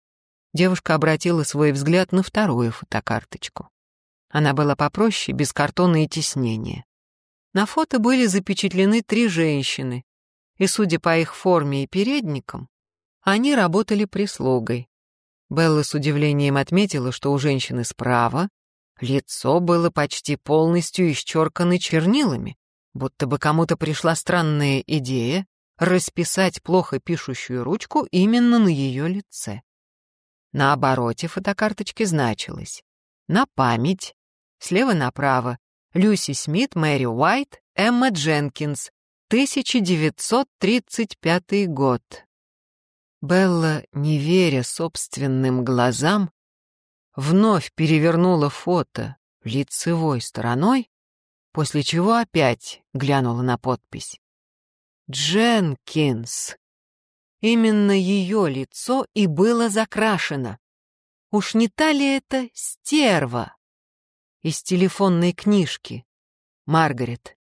девушка обратила свой взгляд на вторую фотокарточку. Она была попроще, без картона и тиснения. На фото были запечатлены три женщины, и, судя по их форме и передникам, они работали прислугой. Белла с удивлением отметила, что у женщины справа лицо было почти полностью исчеркано чернилами, будто бы кому-то пришла странная идея расписать плохо пишущую ручку именно на ее лице. На обороте фотокарточки значилось «На память», слева направо «Люси Смит, Мэри Уайт, Эмма Дженкинс, 1935 год». Белла, не веря собственным глазам, вновь перевернула фото лицевой стороной, после чего опять глянула на подпись. Дженкинс. Именно ее лицо и было закрашено. Уж не та ли это стерва? Из телефонной книжки. Маргарет.